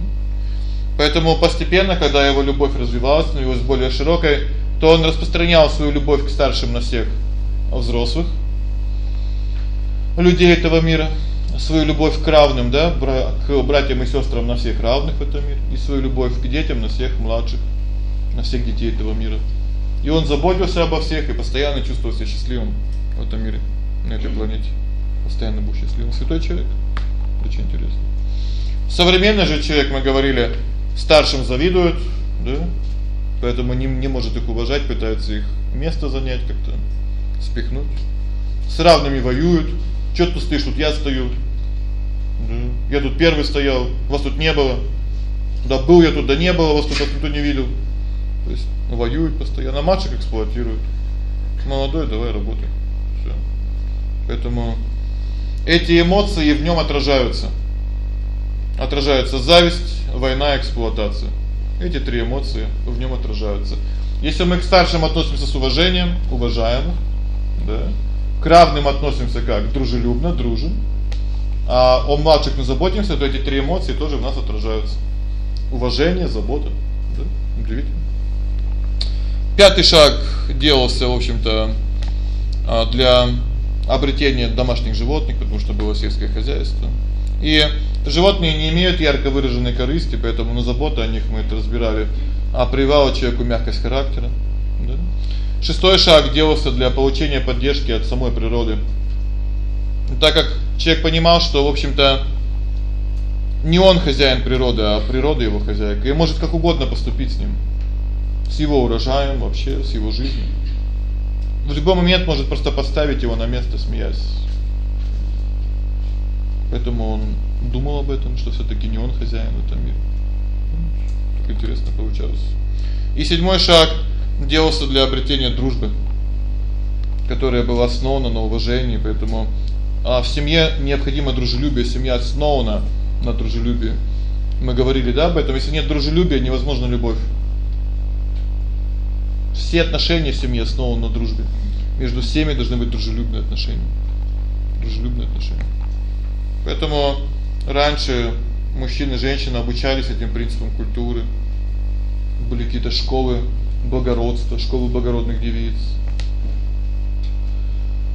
Поэтому постепенно, когда его любовь развивалась, становилась более широкой, то он распространял свою любовь к старшим на всех взрослых людей этого мира свою любовь к равным, да, к братьям и сестрам на всех равных в этом мире, и свою любовь к детям на всех младших, на всех детей этого мира. И он заботился обо всех и постоянно чувствовал себя счастливым в этом мире, на этой планете. Постоянно был счастливым. Святой человек. Очень интересно. Современный же человек, мы говорили, старшим завидует, да? Поэтому не не может их уважать, пытается их место занять как-то, спихнуть. С равными воюют. Что ты стоишь тут, я стою. Да. Я тут первый стоял, вас тут не было. Да был я тут, да не было, вас тут никто не видел. То есть воюют постоянно, мальчик эксплуатируют. Молодой, давай работай. Поэтому эти эмоции в нём отражаются. Отражается зависть, война, эксплуатация. Эти три эмоции в нём отражаются. Если мы к старшим относимся с уважением, уважаем да? К равным относимся как? Дружелюбно, дружим. а о младших мы заботимся, то эти три эмоции тоже в нас отражаются. Уважение, забота, да? Удивительно. Пятый шаг делался, в общем-то, а, для обретения домашних животных, потому что было сельское хозяйство. И животные не имеют ярко выраженной корысти, поэтому на заботу о них мы это разбирали, а прививала человеку мягкость характера, да? Шестой шаг делался для получения поддержки от самой природы. Так как человек понимал, что, в общем-то, не он хозяин природы, а природа его хозяйка, и может как угодно поступить с ним. С его урожаем, вообще с его жизнью. В любой момент может просто поставить его на место, смеясь. Поэтому он думал об этом, что всё-таки не он хозяин в этом мире. Так интересно получалось. И седьмой шаг делался для обретения дружбы, которая была основана на уважении, поэтому а в семье необходимо дружелюбие, семья основана на дружелюбии. Мы говорили, да, об этом. Если нет дружелюбия, невозможна любовь. Все отношения в семье основаны на дружбе. Между всеми должны быть дружелюбные отношения. Дружелюбные отношения. Поэтому раньше мужчины и женщины обучались этим принципам культуры. Были какие-то школы благородства, школы благородных девиц.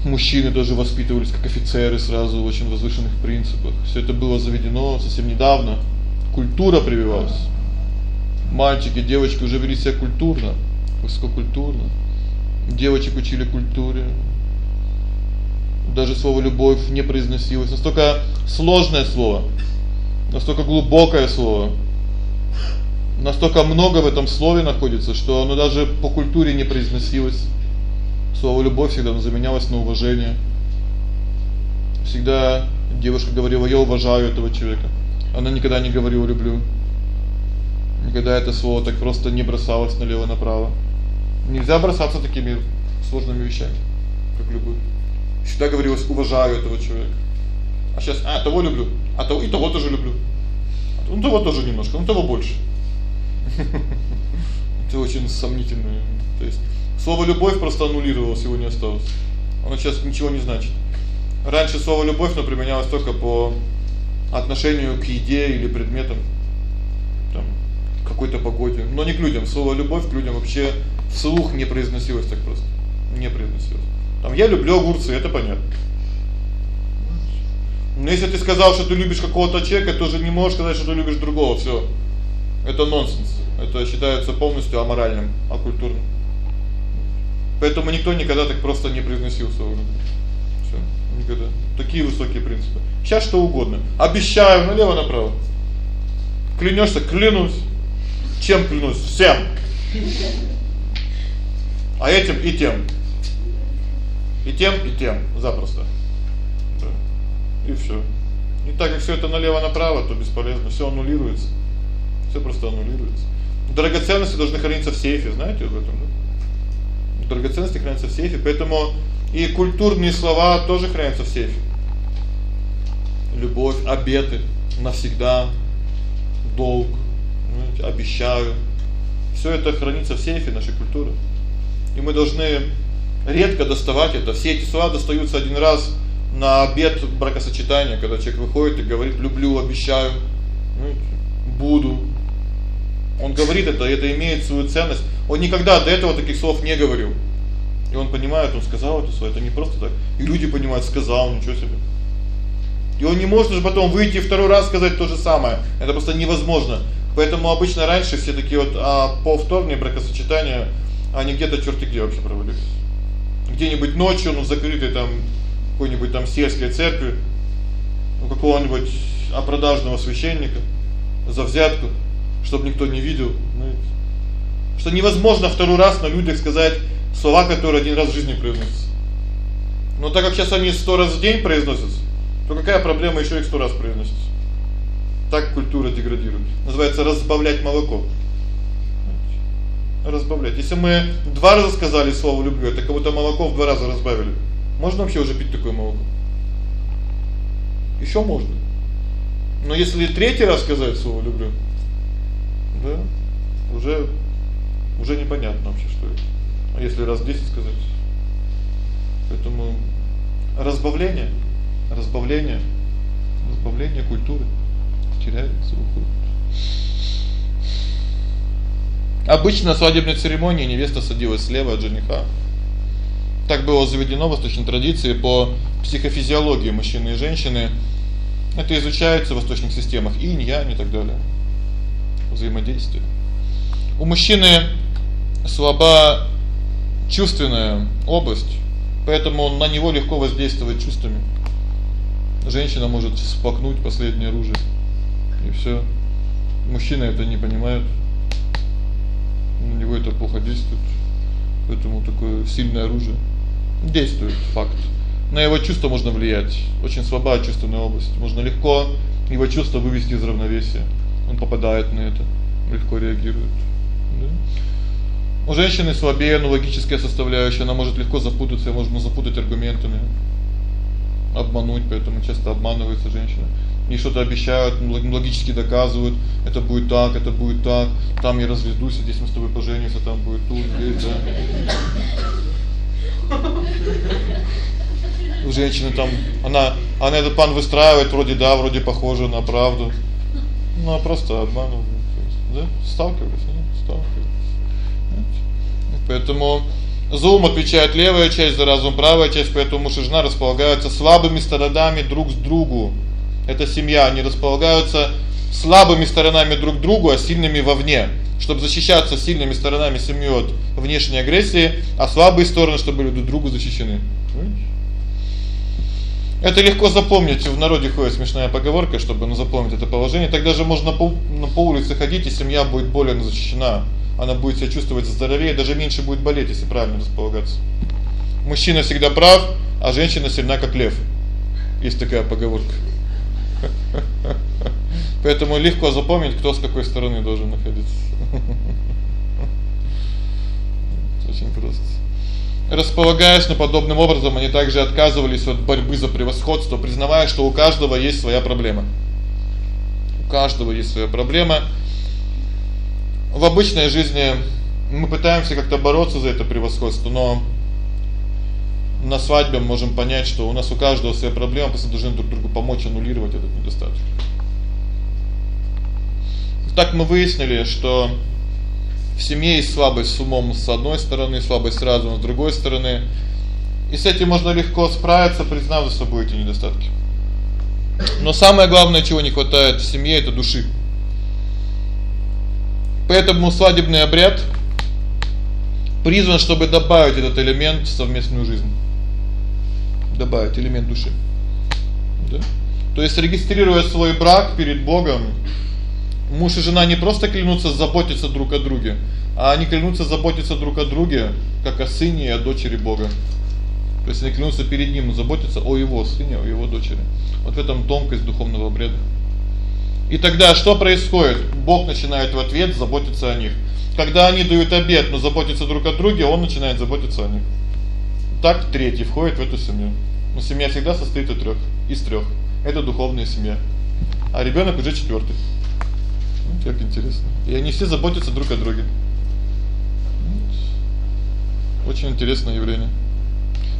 Мужчины тоже воспитывались как офицеры сразу в очень возвышенных принципах. Всё это было заведено совсем недавно. Культура прививалась. Мальчики, девочки уже вели себя культурно, высококультурно. Девочек учили культуре. Даже слово любовь не произносилось. Настолько сложное слово. Настолько глубокое слово. Настолько много в этом слове находится, что оно даже по культуре не произносилось. Слово любовь всегда заменялось на уважение. Всегда девушка говорила: "Я уважаю этого человека". Она никогда не говорила люблю. Никогда это слово так просто не бросалось налево направо. Нельзя бросаться такими сложными вещами, как любовь. Всегда говорилось: "Уважаю этого человека". А сейчас: "А, того люблю, а того и того тоже люблю". Ну того тоже немножко, ну того больше. Это очень сомнительно. То есть слово любовь просто аннулировалось, его не осталось. Оно сейчас ничего не значит. Раньше слово любовь, но применялось только по отношению к еде или предметам там какой-то погоде, но не к людям. Слово любовь к людям вообще вслух не произносилось так просто. Не произносилось. Там я люблю огурцы, это понятно. Но если ты сказал, что ты любишь какого-то человека, ты уже не можешь сказать, что ты любишь другого. Всё. Это нонсенс. Это считается полностью аморальным, оккультурным. Поэтому никто никогда так просто не произносил любовь. Всё, никогда. Такие высокие принципы. Сейчас что угодно. Обещаю налево направо. Клянешься, клянусь. Чем клянусь? Всем. А этим и тем. И тем, и тем запросто. И всё. И так как всё это налево направо, то бесполезно, всё аннулируется. Всё просто аннулируется. Драгоценности должны храниться в сейфе, знаете об этом, да? Драгоценности хранятся в сейфе, поэтому и культурные слова тоже хранятся в сейфе. Любовь, обеты навсегда, долг, знаете, обещаю. Всё это хранится в сейфе нашей культуры. И мы должны редко доставать это. Все эти слова достаются один раз на обет бракосочетания, когда человек выходит и говорит: "Люблю, обещаю, буду". Он говорит это, и это имеет свою ценность. Он никогда до этого таких слов не говорил. И он понимает, он сказал это слово, это не просто так. И люди понимают, сказал, ничего себе. И он не может же потом выйти второй раз сказать то же самое. Это просто невозможно. Поэтому обычно раньше все такие вот а повторные бракосочетания, они где-то чёрти где вообще проводились. Где-нибудь ночью, ну, в закрытой там какой-нибудь там сельской церкви у какого-нибудь опродажного священника за взятку чтобы никто не видел, знаете. Что невозможно второй раз на людях сказать слова, которые один раз в жизни произносятся. Но так как сейчас они 100 раз в день произносятся, то какая проблема ещё их 100 раз произносить? Так культура деградирует. Называется разбавлять молоко. Разбавлять. Если мы два раза сказали слово люблю, это как будто молоко в два раза разбавили. Можно вообще уже пить такое молоко? Ещё можно. Но если третий раз сказать слово люблю, да? Уже уже непонятно вообще, что это. А если раз 10 сказать? Поэтому разбавление, разбавление Разбавление культуры теряется, уходит. Обычно на свадебной церемонии невеста садилась слева от жениха. Так было заведено в восточной традиции по психофизиологии мужчины и женщины. Это изучается в восточных системах инь, янь и так далее. Взаимодействие. У мужчины слаба чувственная область, поэтому на него легко воздействовать чувствами. Женщина может спакнуть последнее оружие. И всё. Мужчины это не понимают. На него это плохо действует. Поэтому такое сильное оружие действует факт. На его чувства можно влиять. Очень слабая чувственная область. Можно легко его чувства вывести из равновесия. Он попадает на это, легко реагирует. Да? У женщины слабее ну, логическая составляющая, она может легко запутаться, можно запутать аргументами, обмануть, поэтому часто обманывается женщина. И что-то обещают, логически доказывают, это будет так, это будет так, там я разведусь, здесь мы с тобой поженимся, там будет тут, здесь, да. У женщины там она она этот план выстраивает, вроде да, вроде похоже на правду. Ну, просто обманывает, да? Сталкивались, нет? Сталкивались. Поэтому за ум отвечает левая часть, за разум правая часть, поэтому муж и жена располагаются слабыми сторонами друг с другу. Это семья, они располагаются слабыми сторонами друг к другу, а сильными вовне, чтобы защищаться сильными сторонами семьи от внешней агрессии, а слабые стороны, чтобы были друг другу защищены. Это легко запомнить. В народе ходит смешная поговорка, чтобы ну запомнить это положение. Тогда же можно по на по улице ходить, и семья будет более защищена. Она будет себя чувствовать здоровее, даже меньше будет болеть, если правильно располагаться. Мужчина всегда прав, а женщина сильна как лев. Есть такая поговорка. Поэтому легко запомнить, кто с какой стороны должен находиться. Очень просто. Располагаясь на подобным образом, они также отказывались от борьбы за превосходство, признавая, что у каждого есть своя проблема. У каждого есть своя проблема. В обычной жизни мы пытаемся как-то бороться за это превосходство, но на свадьбе можем понять, что у нас у каждого своя проблема, просто должны друг другу помочь аннулировать этот недостаток. Так мы выяснили, что в семье есть слабость с умом с одной стороны, слабость с разумом с другой стороны. И с этим можно легко справиться, признав за собой эти недостатки. Но самое главное, чего не хватает в семье это души. Поэтому свадебный обряд призван, чтобы добавить этот элемент в совместную жизнь. Добавить элемент души. Да? То есть регистрируя свой брак перед Богом, муж и жена не просто клянутся заботиться друг о друге, а они клянутся заботиться друг о друге, как о сыне и о дочери Бога. То есть они клянутся перед ним заботиться о его сыне, о его дочери. Вот в этом тонкость духовного обряда. И тогда что происходит? Бог начинает в ответ заботиться о них. Когда они дают обет, но заботятся друг о друге, он начинает заботиться о них. Так третий входит в эту семью. Но семья всегда состоит из трёх, из трёх. Это духовная семья. А ребёнок уже четвёртый. Ну, как интересно. И они все заботятся друг о друге. Очень интересное явление.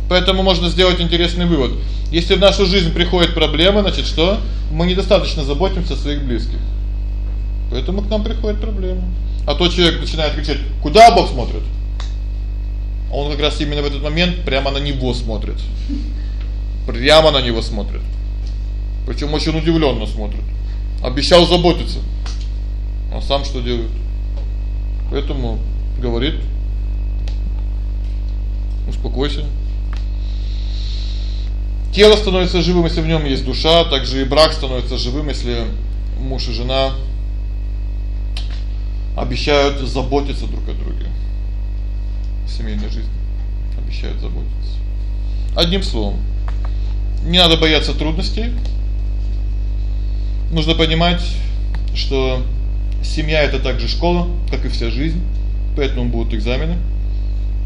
Поэтому можно сделать интересный вывод. Если в нашу жизнь приходят проблемы, значит, что? Мы недостаточно заботимся о своих близких. Поэтому к нам приходят проблемы. А то человек начинает кричать: "Куда Бог смотрит?" А он как раз именно в этот момент прямо на него смотрит. Прямо на него смотрит. Причём очень удивлённо смотрит. Обещал заботиться. А сам что делает? Поэтому говорит: "Успокойся". Тело становится живым, если в нём есть душа, также и брак становится живым, если муж и жена обещают заботиться друг о друге. Семейной жизни обещают заботиться. Одним словом, не надо бояться трудностей. Нужно понимать, что Семья это также школа, как и вся жизнь, поэтому будут экзамены.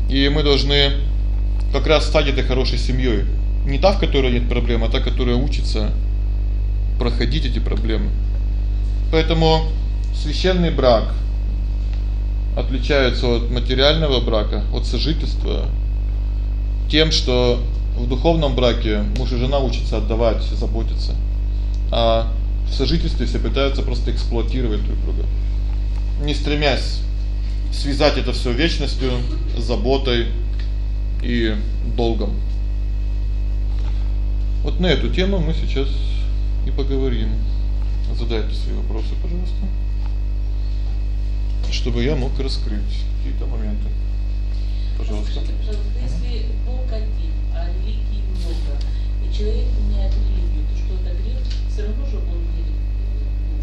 И мы должны как раз стать этой хорошей семьёй. Не та, в которой нет проблем, а та, которая учится проходить эти проблемы. Поэтому священный брак отличается от материального брака, от сожительства тем, что в духовном браке муж и жена учатся отдавать, заботиться. А в сожительстве все пытаются просто эксплуатировать друг друга. Не стремясь связать это всё вечностью, заботой и долгом. Вот на эту тему мы сейчас и поговорим. Задайте свои вопросы, пожалуйста. Чтобы я мог раскрыть какие-то моменты. Пожалуйста. Скажите, пожалуйста, если Бог один, а религий много, и человек меняет религию, то что это грех? Всё равно же он верит ну,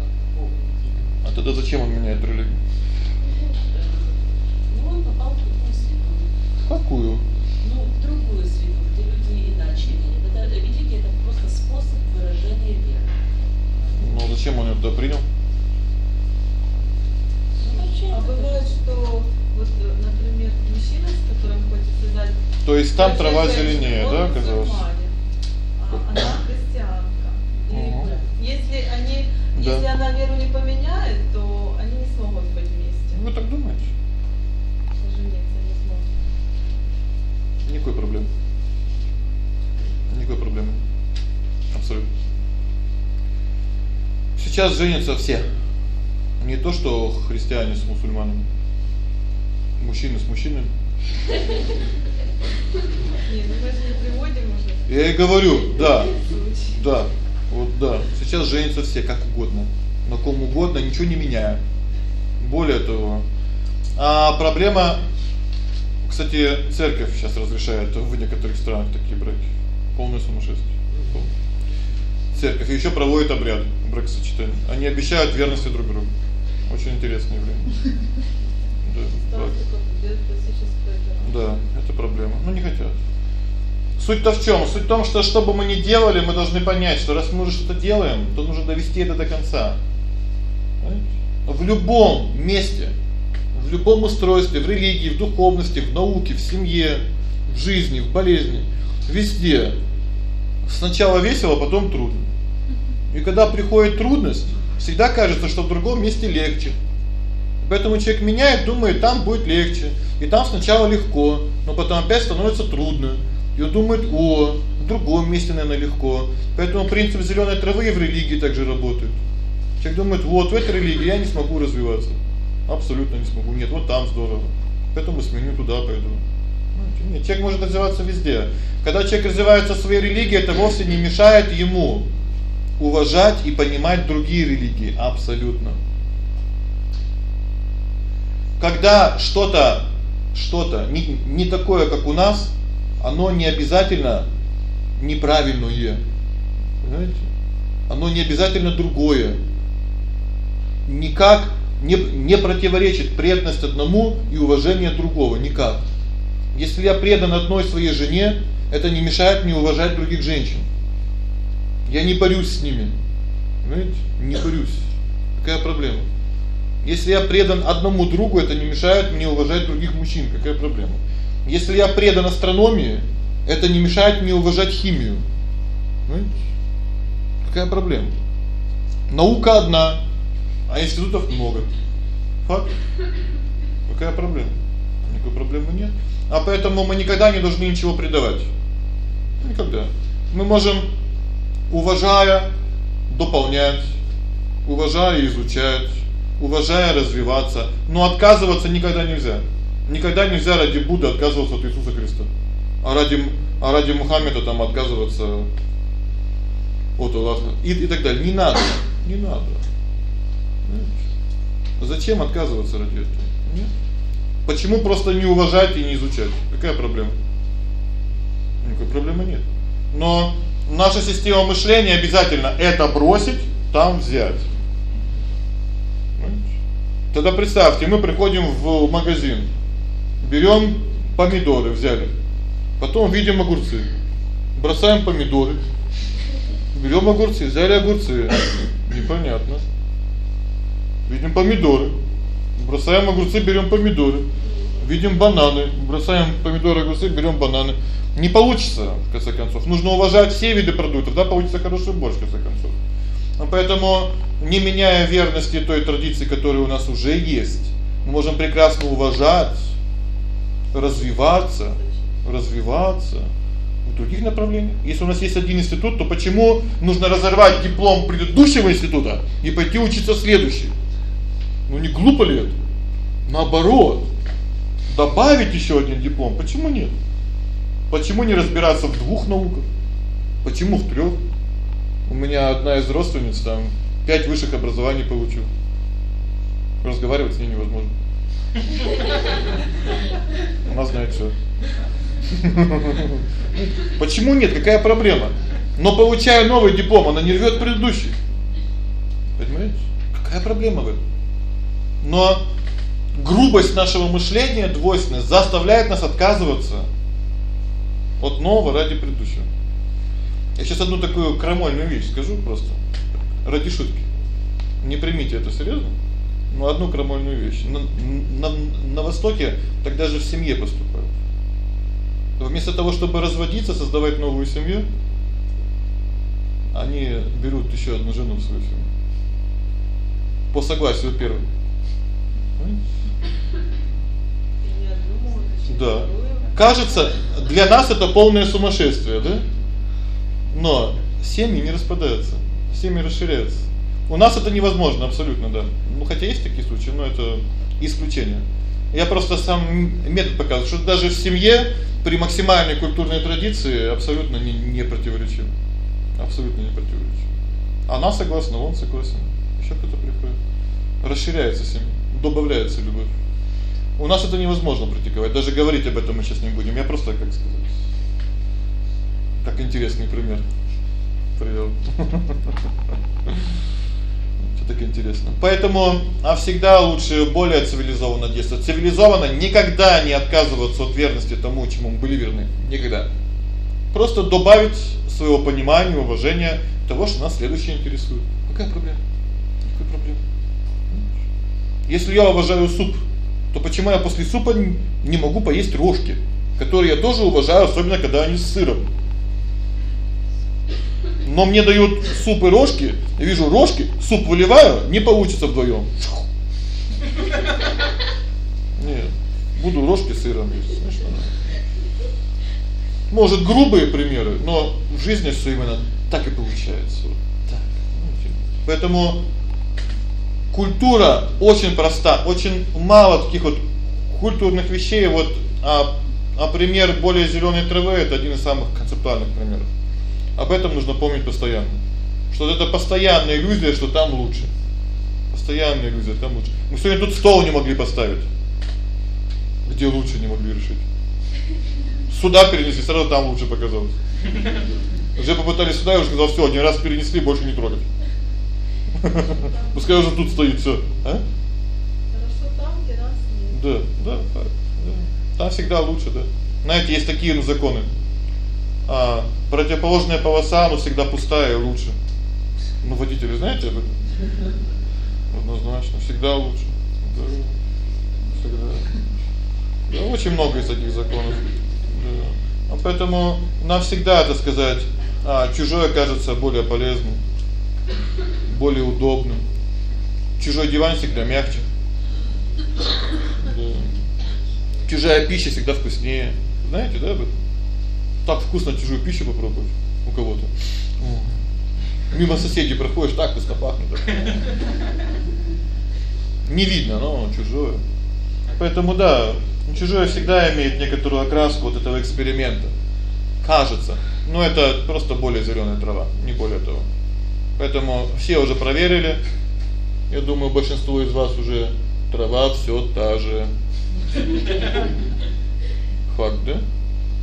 как единого. А тогда зачем он меняет религию? Э, Ну, он попал в другую среду. Какую? Ну, в другую среду, где люди иначе верят. Это религия это просто способ выражения веры. Ну зачем он это принял? А бывает, что вот, э, например, мужчина, с которым хочет связать То есть там трава зеленее, да, оказалось? а она христианка. И Мгм. если они, Да. если она веру не поменяет, то они не смогут быть вместе. Вы так думаете? Не смогут. Никакой проблемы. Никакой проблемы. Абсолютно. Сейчас женятся все. Не то, что христиане с мусульманами. Мужчины с мужчинами. Не, ну мы же не приводим уже. Я и говорю, да. Да. Вот да. Сейчас женятся все как угодно. На ком угодно, ничего не меняя. Более того, а проблема кстати, церковь сейчас разрешает в некоторых странах такие браки. Полное сумасшествие. Церковь ещё проводит обряд бракосочетания. Они обещают верность друг другу. Очень интересное явление. Да. Да, это проблема. Ну не хотят. Суть-то в чём? Суть в том, что что бы мы ни делали, мы должны понять, что раз мы уже что-то делаем, то нужно довести это до конца. Понимаете? В любом месте, в любом устройстве, в религии, в духовности, в науке, в семье, в жизни, в болезни, везде сначала весело, потом трудно. И когда приходит трудность, всегда кажется, что в другом месте легче. Поэтому человек меняет, думает, там будет легче, и там сначала легко, но потом опять становится трудно. И он думает: "О, в другом месте, наверное, легко". Поэтому принцип зелёной травы и в религии также работает. Человек думает: "Вот в этой религии я не смогу развиваться". Абсолютно не смогу. Нет, вот там здорово. Поэтому сменю туда пойду. Ну, Нет, человек может развиваться везде. Когда человек развивается в своей религии, это вовсе не мешает ему уважать и понимать другие религии абсолютно. Когда что-то что-то не не такое, как у нас, оно не обязательно неправильное. Понимаете? Оно не обязательно другое. Никак не не противоречит преданность одному и уважение другого никак. Если я предан одной своей жене, это не мешает мне уважать других женщин. Я не борюсь с ними. Понимаете? Не борюсь. Какая проблема? Если я предан одному другу, это не мешает мне уважать других мужчин. Какая проблема? Если я предан астрономии, это не мешает мне уважать химию. Понимаете? Какая проблема? Наука одна, а институтов много. Факт. Какая проблема? Никакой проблемы нет. А поэтому мы никогда не должны ничего предавать. Никогда. Мы можем уважая дополнять, уважая изучать, уважая развиваться, но отказываться никогда нельзя. Никогда нельзя ради Будды отказываться от Иисуса Христа. А ради а ради Мухаммеда там отказываться от Аллаха и и так далее. Не надо. Не надо. Зачем отказываться ради этого? Нет. Почему просто не уважать и не изучать? Какая проблема? Никакой проблемы нет. Но наша система мышления обязательно это бросить, там взять. Тогда представьте, мы приходим в магазин, берём помидоры, взяли. Потом видим огурцы. Бросаем помидоры. Берём огурцы, взяли огурцы. Непонятно. Видим помидоры. Бросаем огурцы, берём помидоры. Видим бананы, бросаем помидоры, огурцы, берём бананы. Не получится, в конце концов. Нужно уважать все виды продуктов, да получится хороший борщ в конце концов. Ну поэтому, не меняя верности той традиции, которая у нас уже есть, мы можем прекрасно уважать, развиваться, развиваться, в других направлениях. Если у нас есть один институт, то почему нужно разорвать диплом предыдущего института и пойти учиться в следующий? Ну не глупо ли это? Наоборот, добавить еще один диплом. Почему нет? Почему не разбираться в двух науках? Почему в трех? У меня одна из родственниц там пять высших образований получила. Разговаривать с ней невозможно. Она знает всё. Почему нет? Какая проблема? Но получая новый диплом, она не рвёт предыдущий. Понимаете? Какая проблема в этом? Но грубость нашего мышления, двойственность заставляет нас отказываться от нового ради предыдущего. Я сейчас одну такую крамольную вещь скажу просто ради шутки. Не примите это серьёзно. Но одну крамольную вещь. На на на востоке так даже в семье поступают. Вместо того, чтобы разводиться, создавать новую семью, они берут ещё одну жену в свою семью. По согласию первой. Да. Кажется, для нас это полное сумасшествие, да? Но семьи не распадаются, семьи расширяются. У нас это невозможно абсолютно, да. Ну хотя есть такие случаи, но это исключение. Я просто сам метод показываю, что даже в семье при максимальной культурной традиции абсолютно не не противоречим. Абсолютно не противоречим. Она согласна, он согласен. Ещё кто-то приходит. Расширяется семья, добавляется любовь. У нас это невозможно практиковать. Даже говорить об этом мы сейчас не будем. Я просто, как сказать, как интересный пример привёл. Что так интересно. Поэтому, а всегда лучше более цивилизованно действовать. Цивилизованно никогда не отказываться от верности тому, чему мы были верны. Никогда. Просто добавить своего понимания, уважения того, что нас следующее интересует. Какая проблема? Какая проблема? Если я уважаю суп, то почему я после супа не могу поесть рожки, которые я тоже уважаю, особенно когда они с сыром? Но мне дают суп и рожки, я вижу рожки, суп выливаю, не получится вдвоём. Нет. Буду рожки с сыром есть, смешно. Может, грубые примеры, но в жизни всё именно так и получается. Вот так. Поэтому культура очень проста, очень мало таких вот культурных вещей. Вот а а пример более зелёной травы это один из самых концептуальных примеров. Об этом нужно помнить постоянно. Что это постоянная иллюзия, что там лучше. Постоянная иллюзия, там лучше. Мы сегодня тут стол не могли поставить. Где лучше не могли решить. Сюда перенесли, сразу там лучше показалось. Уже попытались сюда, я уже сказал: "Всё, один раз перенесли, больше не трогать". Пускай уже тут стоит всё, а? Хорошо там, где нас нет. Да, да. Да. Там всегда лучше, да. Знаете, есть такие ну законы. А противоположная полоса, она всегда пустая и лучше. Ну водители знаете об этом? Однозначно, всегда лучше. Да. Всегда. Да очень много из таких законов. Да. А поэтому нам всегда, так сказать, а чужое кажется более полезным, более удобным. Чужой диван всегда мягче. Да. Чужая пища всегда вкуснее. Знаете, да, этом? Так вкусно чужую пищу попробовать у кого-то. Мимо соседей проходишь, так вкусно пахнет. Не видно, но чужое. Поэтому да, чужое всегда имеет некоторую окраску вот этого эксперимента. Кажется. Но это просто более зелёная трава, не более того. Поэтому все уже проверили. Я думаю, большинство из вас уже трава всё та же. Факт, да?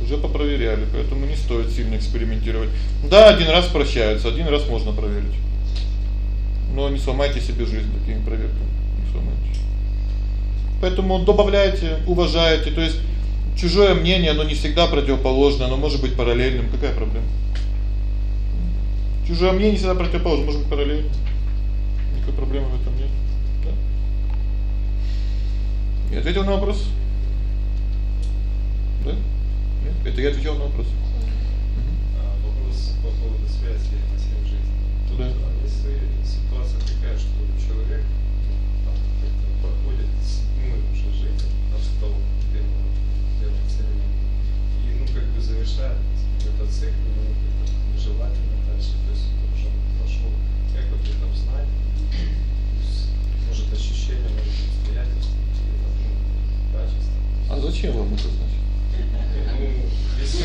Уже попроверяли, поэтому не стоит сильно экспериментировать. Да, один раз прощаются, один раз можно проверить. Но не сломайте себе жизнь такими проверками. Не сломайте. Поэтому добавляйте, уважайте, то есть чужое мнение, оно не всегда противоположно, оно может быть параллельным. Какая проблема? Чужое мнение всегда противоположно, может быть параллельным. Никакой проблемы в этом нет. Да? Я ответил на вопрос? Да? Нет? Это я отвечал на вопрос. А, вопрос по поводу связи на семь жизни. Тут, Да. а, если ситуация такая, что человек там как-то проходит седьмую уже жизнь от того первого первого и ну как бы завершает зависит, то есть это уже прошло, как бы при знать, может ощущение, может обстоятельств, качество. А зачем вам это знать? Ну, если,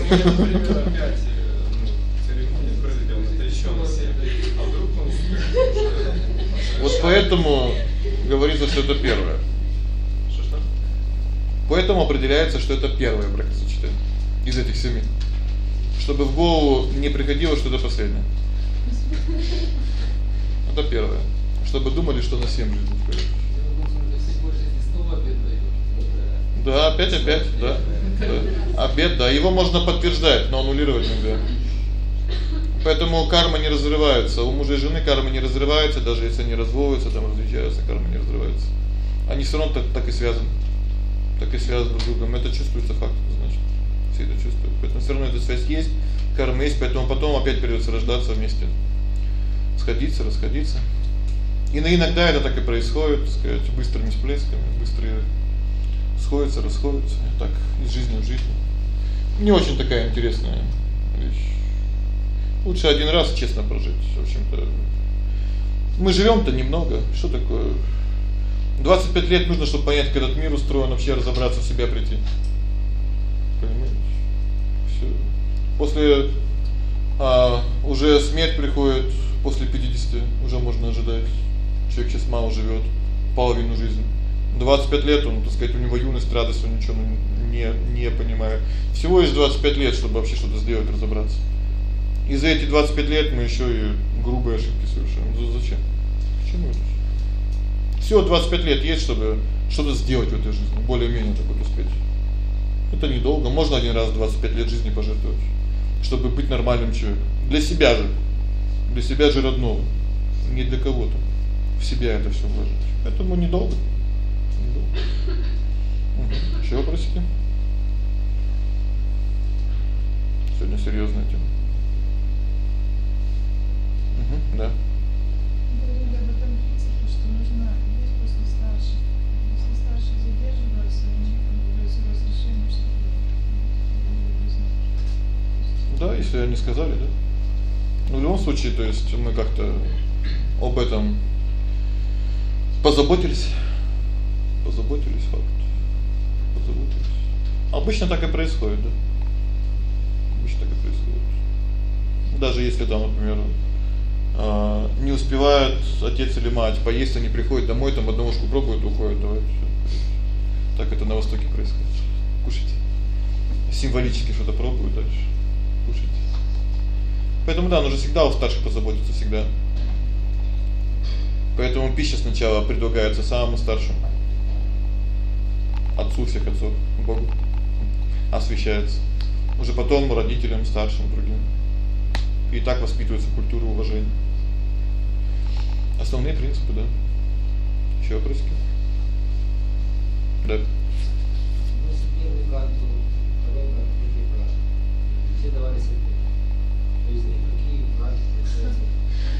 мы, например, опять э, ну, церемонию проведем, это еще на 7 лет, а вдруг он... Вот поэтому говорится, что это первое. Поэтому определяется, что это первое бракосочетание из этих семи. Чтобы в голову не приходило что-то последнее. Это первое. Чтобы думали, что на 7 жизней вперед. Да, опять опять, да. Обед, да, его можно подтверждать, но аннулировать нельзя. Поэтому карма не разрывается. У мужа и жены карма не разрывается, даже если они разводятся, там разъезжаются, карма не разрывается. Они всё равно так, так и связаны. Так и связаны друг с другом. Это чувствуется факт, значит. Все это чувствуют. Поэтому всё равно эта связь есть, карма есть, поэтому потом опять придётся рождаться вместе. Сходиться, расходиться. И иногда это так и происходит, так сказать, быстрыми всплесками, быстрые сходятся, расходятся, так из жизни в жизнь. Не очень такая интересная вещь. Лучше один раз честно прожить, в общем-то. Мы живём-то немного. Что такое? 25 лет нужно, чтобы понять, как этот мир устроен, вообще разобраться в себя прийти. Понимаете? После а уже смерть приходит после 50, уже можно ожидать. Человек сейчас мало живёт, половину жизни. 25 лет он, так сказать, у него юность, радость, он ничего не не понимает. Всего есть 25 лет, чтобы вообще что-то сделать, разобраться. И за эти 25 лет мы ещё и грубые ошибки совершаем. За зачем? Почему это? Всего 25 лет есть, чтобы что-то сделать в этой жизни, более-менее так вот успеть. Это недолго, можно один раз 25 лет жизни пожертвовать, чтобы быть нормальным человеком. Для себя же. Для себя же родного, не для кого-то. В себя это всё вложить. Поэтому недолго. Угу. Ещё вопросики? Сегодня серьёзная тема. Угу, да. Да, если они сказали, да? Ну, в любом случае, то есть мы как-то об этом позаботились. Позаботились факт. Позаботились. Обычно так и происходит, да? Обычно так и происходит. Даже если там, например, а не успевают отец или мать поесть, они приходят домой, там одну ложку пробуют, уходят, давайте. Так это на востоке происходит. Кушайте. Символически что-то пробуют дальше. Поэтому да, нужно всегда у старших позаботиться всегда. Поэтому пища сначала предлагается самому старшему. Отцу всех отцов, Богу. Освящается. Уже потом родителям, старшим, другим. И так воспитывается культура уважения. Основные принципы, да. Ещё вопросы? Да. Ну, если первый год был второй год, третий брат. Все давали советы. Есть какие братья получается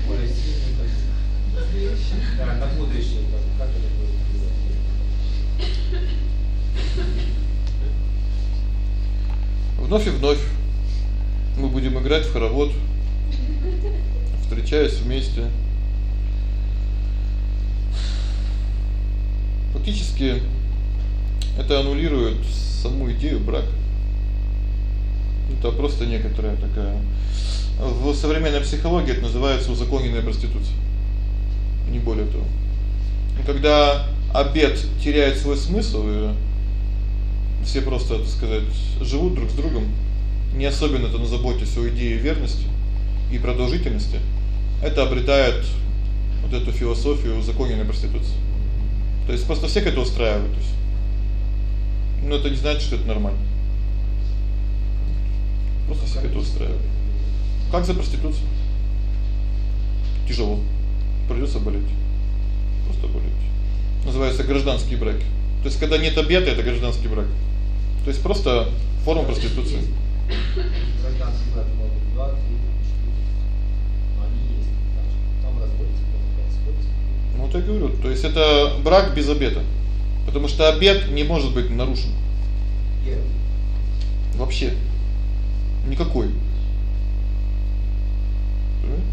более сильные, как да, на будущее, как, как это будет Вновь и вновь мы будем играть в хоровод, встречаясь вместе. Фактически это аннулирует саму идею брака. Это просто некоторая такая в современной психологии это называется узаконенная проституция. Не более того. И когда обет теряет свой смысл, и все просто, так сказать, живут друг с другом, не особенно на заботясь о идее верности и продолжительности, это обретает вот эту философию узаконенной проституции. То есть просто всех это устраивает, то есть. Но это не значит, что это нормально. Просто всех это устраивает. Как за проституцию? Тяжело. Придётся болеть. Просто болеть. Называется гражданские браки. То есть когда нет обета это гражданский брак. То есть просто форма проституции. Гражданский брак может быть два, три, четыре. Но они есть. Там разводятся, потом опять сходятся. Ну вот я говорю, то есть это брак без обета. Потому что обет не может быть нарушен. Вообще. Никакой. Понимаете?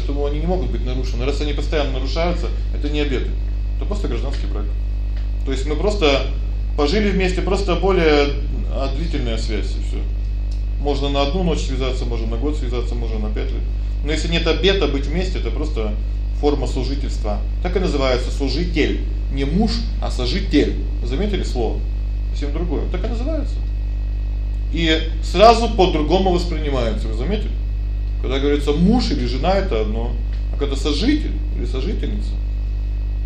Поэтому они не могут быть нарушены. Раз они постоянно нарушаются, это не обеты. Это просто гражданский брак. То есть мы просто пожили вместе, просто более длительная связь и всё. Можно на одну ночь связаться, можно на год связаться, можно на 5 лет. Но если нет обета быть вместе, это просто форма сожительства. Так и называется сожитель. Не муж, а сожитель. Заметили слово? Совсем другое. Так и называется. И сразу по-другому воспринимается, вы заметили? Когда говорится муж или жена это одно, а когда сожитель или сожительница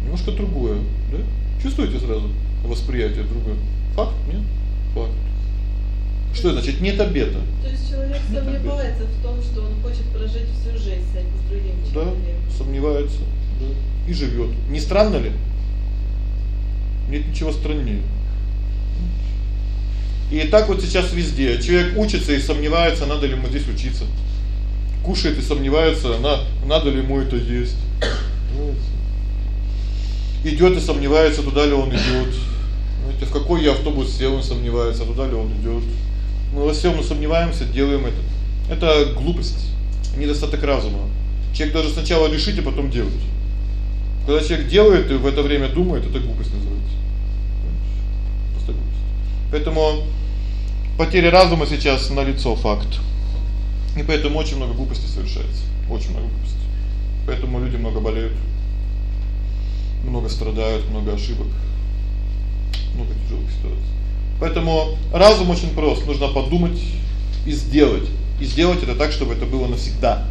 немножко другое, да? Чувствуете сразу восприятие другое? Факт, нет? Факт. Что это значит? Нет обета. То есть человек Нет обета. сомневается в том, что он хочет прожить всю жизнь с этим другим Да, человеком. сомневается, да, и живёт. Не странно ли? Нет ничего страннее. И так вот сейчас везде. Человек учится и сомневается, надо ли ему здесь учиться. Кушает и сомневается, на надо ли ему это есть. Идёт и сомневается, туда ли он идёт. Знаете, в какой я автобус сел, он сомневается, туда ли он идёт. Мы во всем сомневаемся, делаем это. Это глупость, недостаток разума. Человек должен сначала решить, а потом делать. Когда человек делает и в это время думает, это глупость называется. Просто глупость. Поэтому потеря разума сейчас налицо факт. И поэтому очень много глупостей совершается. Очень много глупостей. Поэтому люди много болеют. Много страдают, много ошибок. Много тяжелых ситуаций. Поэтому разум очень прост. Нужно подумать и сделать. И сделать это так, чтобы это было навсегда.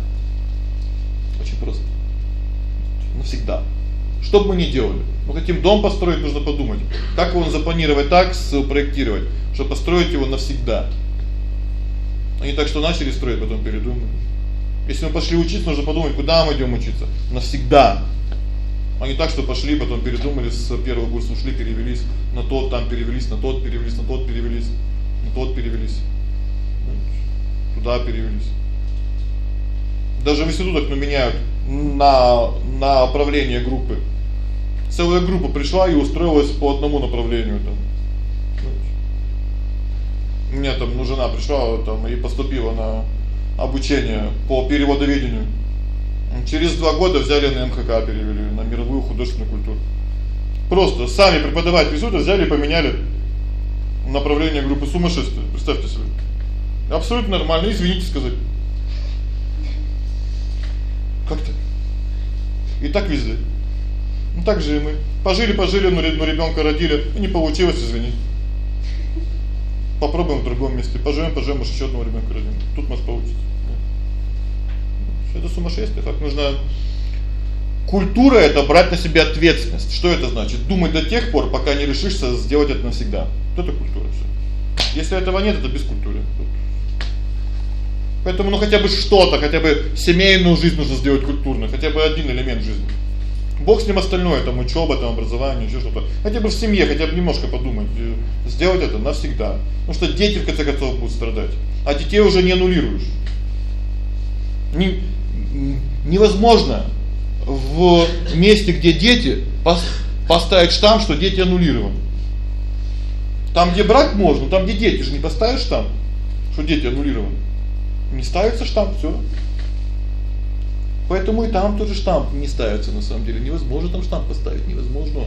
Очень просто. Навсегда. Что бы мы ни делали. Мы хотим дом построить, нужно подумать, как его запланировать так, спроектировать, чтобы построить его навсегда. Не так, что начали строить, потом передумали. Если мы пошли учиться, нужно подумать, куда мы идём учиться. Навсегда. Не так, что пошли, потом передумали, с первого курса ушли, перевелись на тот, там перевелись, на тот перевелись, на тот перевелись, на тот перевелись. Туда перевелись. Даже в институтах ну меняют на на направление группы. Целая группа пришла и устроилась по одному направлению там. Меня там ну жена пришла там и поступила на обучение по переводоведению. Через два года взяли на МХК перевели на мировую художественную культуру. Просто сами преподаватели института взяли и поменяли направление группы сумасшествия. Представьте себе. Абсолютно нормально, извините сказать. Как так? И так везде. Ну так же и мы. Пожили, пожили, но ну ребёнка родили, и не получилось, извини. Попробуем в другом месте. Поживем, поживем, может ещё одного ребёнка родим. Тут может получится. Это сумасшествие, так нужно Культура это брать на себя ответственность. Что это значит? Думать до тех пор, пока не решишься сделать это навсегда. Вот это культура всё. Если этого нет, это бескультура. Поэтому ну хотя бы что-то, хотя бы семейную жизнь нужно сделать культурной, хотя бы один элемент жизни. Бог с ним остальное, там учёба, там образование, ещё что-то. Хотя бы в семье, хотя бы немножко подумать, сделать это навсегда. Потому что дети в конце концов будут страдать. А детей уже не аннулируешь. Не невозможно в месте, где дети, поставить штамп, что дети аннулированы. Там, где брак можно, там где дети же не поставишь штамп, что дети аннулированы. Не ставится штамп, всё. Поэтому и там тоже штамп не ставится на самом деле. Невозможно там штамп поставить, невозможно.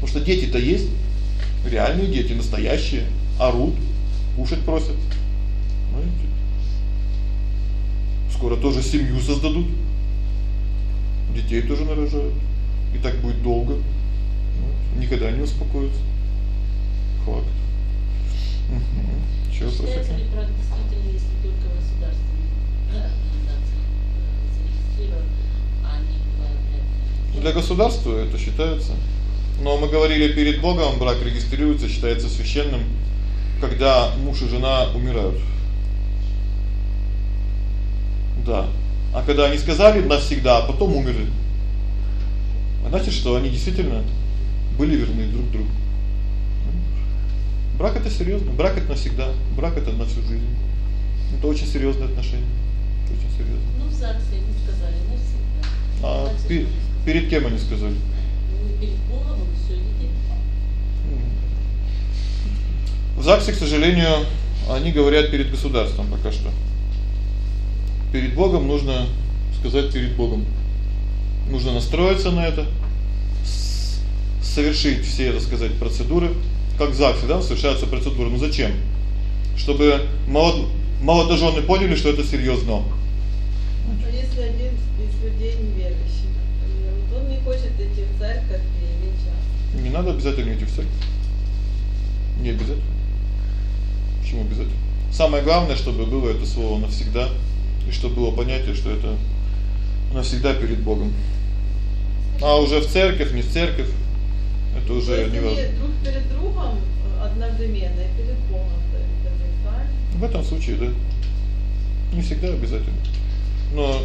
Потому что дети-то есть, реальные дети, настоящие, орут, кушать просят. Понимаете? Скоро тоже семью создадут. Детей тоже нарожают. И так будет долго. Никогда не успокоятся. Факт. Угу. Что Считается ли брак действительно, если только государственный организации Для государства это считается. Но мы говорили перед Богом брак регистрируется, считается священным, когда муж и жена умирают. Да. А когда они сказали навсегда, а потом умерли. А значит, что они действительно были верны друг другу. Брак это серьёзно, брак это навсегда, брак это на всю жизнь. Это очень серьёзные отношения. Очень серьёзно. Ну, в ЗАГСе они сказали навсегда. А пе перед кем они сказали? Ну, перед Богом и всё, идите. В ЗАГСе, к сожалению, они говорят перед государством пока что. Перед Богом нужно сказать перед Богом. Нужно настроиться на это. Совершить все, так сказать, процедуры, как ЗАГСе, да, совершаются процедуры. Ну зачем? Чтобы молод молодожены поняли, что это серьёзно. А если один из людей неверующий, вот он не хочет идти в церковь и венчаться? Не надо обязательно идти в церковь. Не обязательно. Почему обязательно? Самое главное, чтобы было это слово навсегда, и чтобы было понятие, что это навсегда перед Богом. А уже в церковь, не в церковь это уже не важно. друг перед другом э, одновременно и перед Богом? В этом случае, да. Не всегда обязательно. Но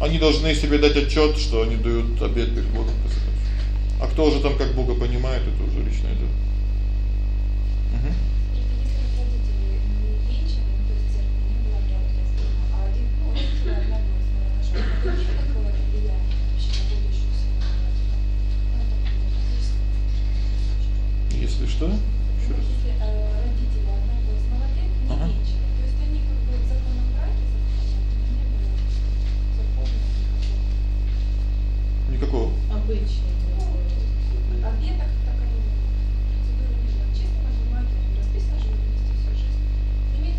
они должны себе дать отчёт, что они дают обет перед Богом. А кто уже там как Бога понимает, это уже личное дело. Угу. Если что? Ещё раз.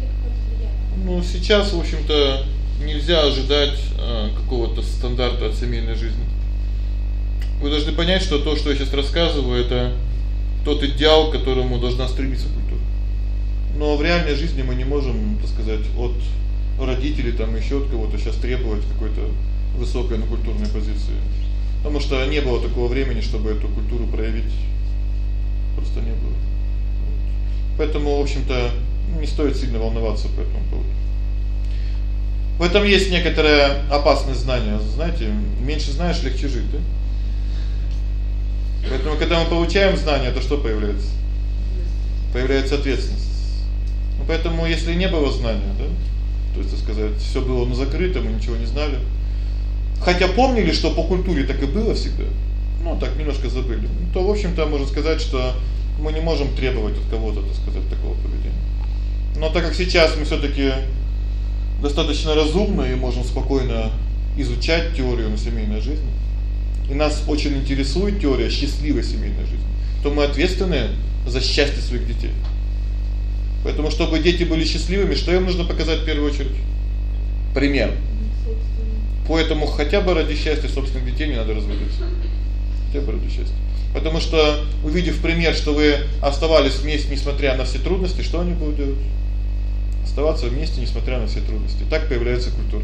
Ли какое-то влияние? Ну, сейчас, в общем-то, нельзя ожидать э какого-то стандарта от семейной жизни. Вы должны понять, что то, что я сейчас рассказываю, это тот идеал, к которому должна стремиться культура. Но в реальной жизни мы не можем, так сказать, от родителей там ещё от кого-то сейчас требовать какой-то высокой на культурной позиции. Потому что не было такого времени, чтобы эту культуру проявить. Просто не было. Поэтому, в общем-то, не стоит сильно волноваться по этому поводу. В этом есть некоторое опасное знание, знаете, меньше знаешь, легче жить, да? Поэтому когда мы получаем знания, то что появляется? Появляется ответственность. Ну поэтому если не было знания, да? То есть, так сказать, всё было на закрыто, мы ничего не знали. Хотя помнили, что по культуре так и было всегда. Ну, так немножко забыли. То, в общем-то, можно сказать, что мы не можем требовать от кого-то, так сказать, такого поведения. Но так как сейчас мы всё-таки достаточно разумны и можем спокойно изучать теорию семейной жизни, и нас очень интересует теория счастливой семейной жизни, то мы ответственны за счастье своих детей. Поэтому чтобы дети были счастливыми, что им нужно показать в первую очередь? Пример. Поэтому хотя бы ради счастья собственных детей не надо разводиться. Хотя бы ради счастья. Потому что увидев пример, что вы оставались вместе, несмотря на все трудности, что они будут делать? Оставаться вместе, несмотря на все трудности. Так появляется культура.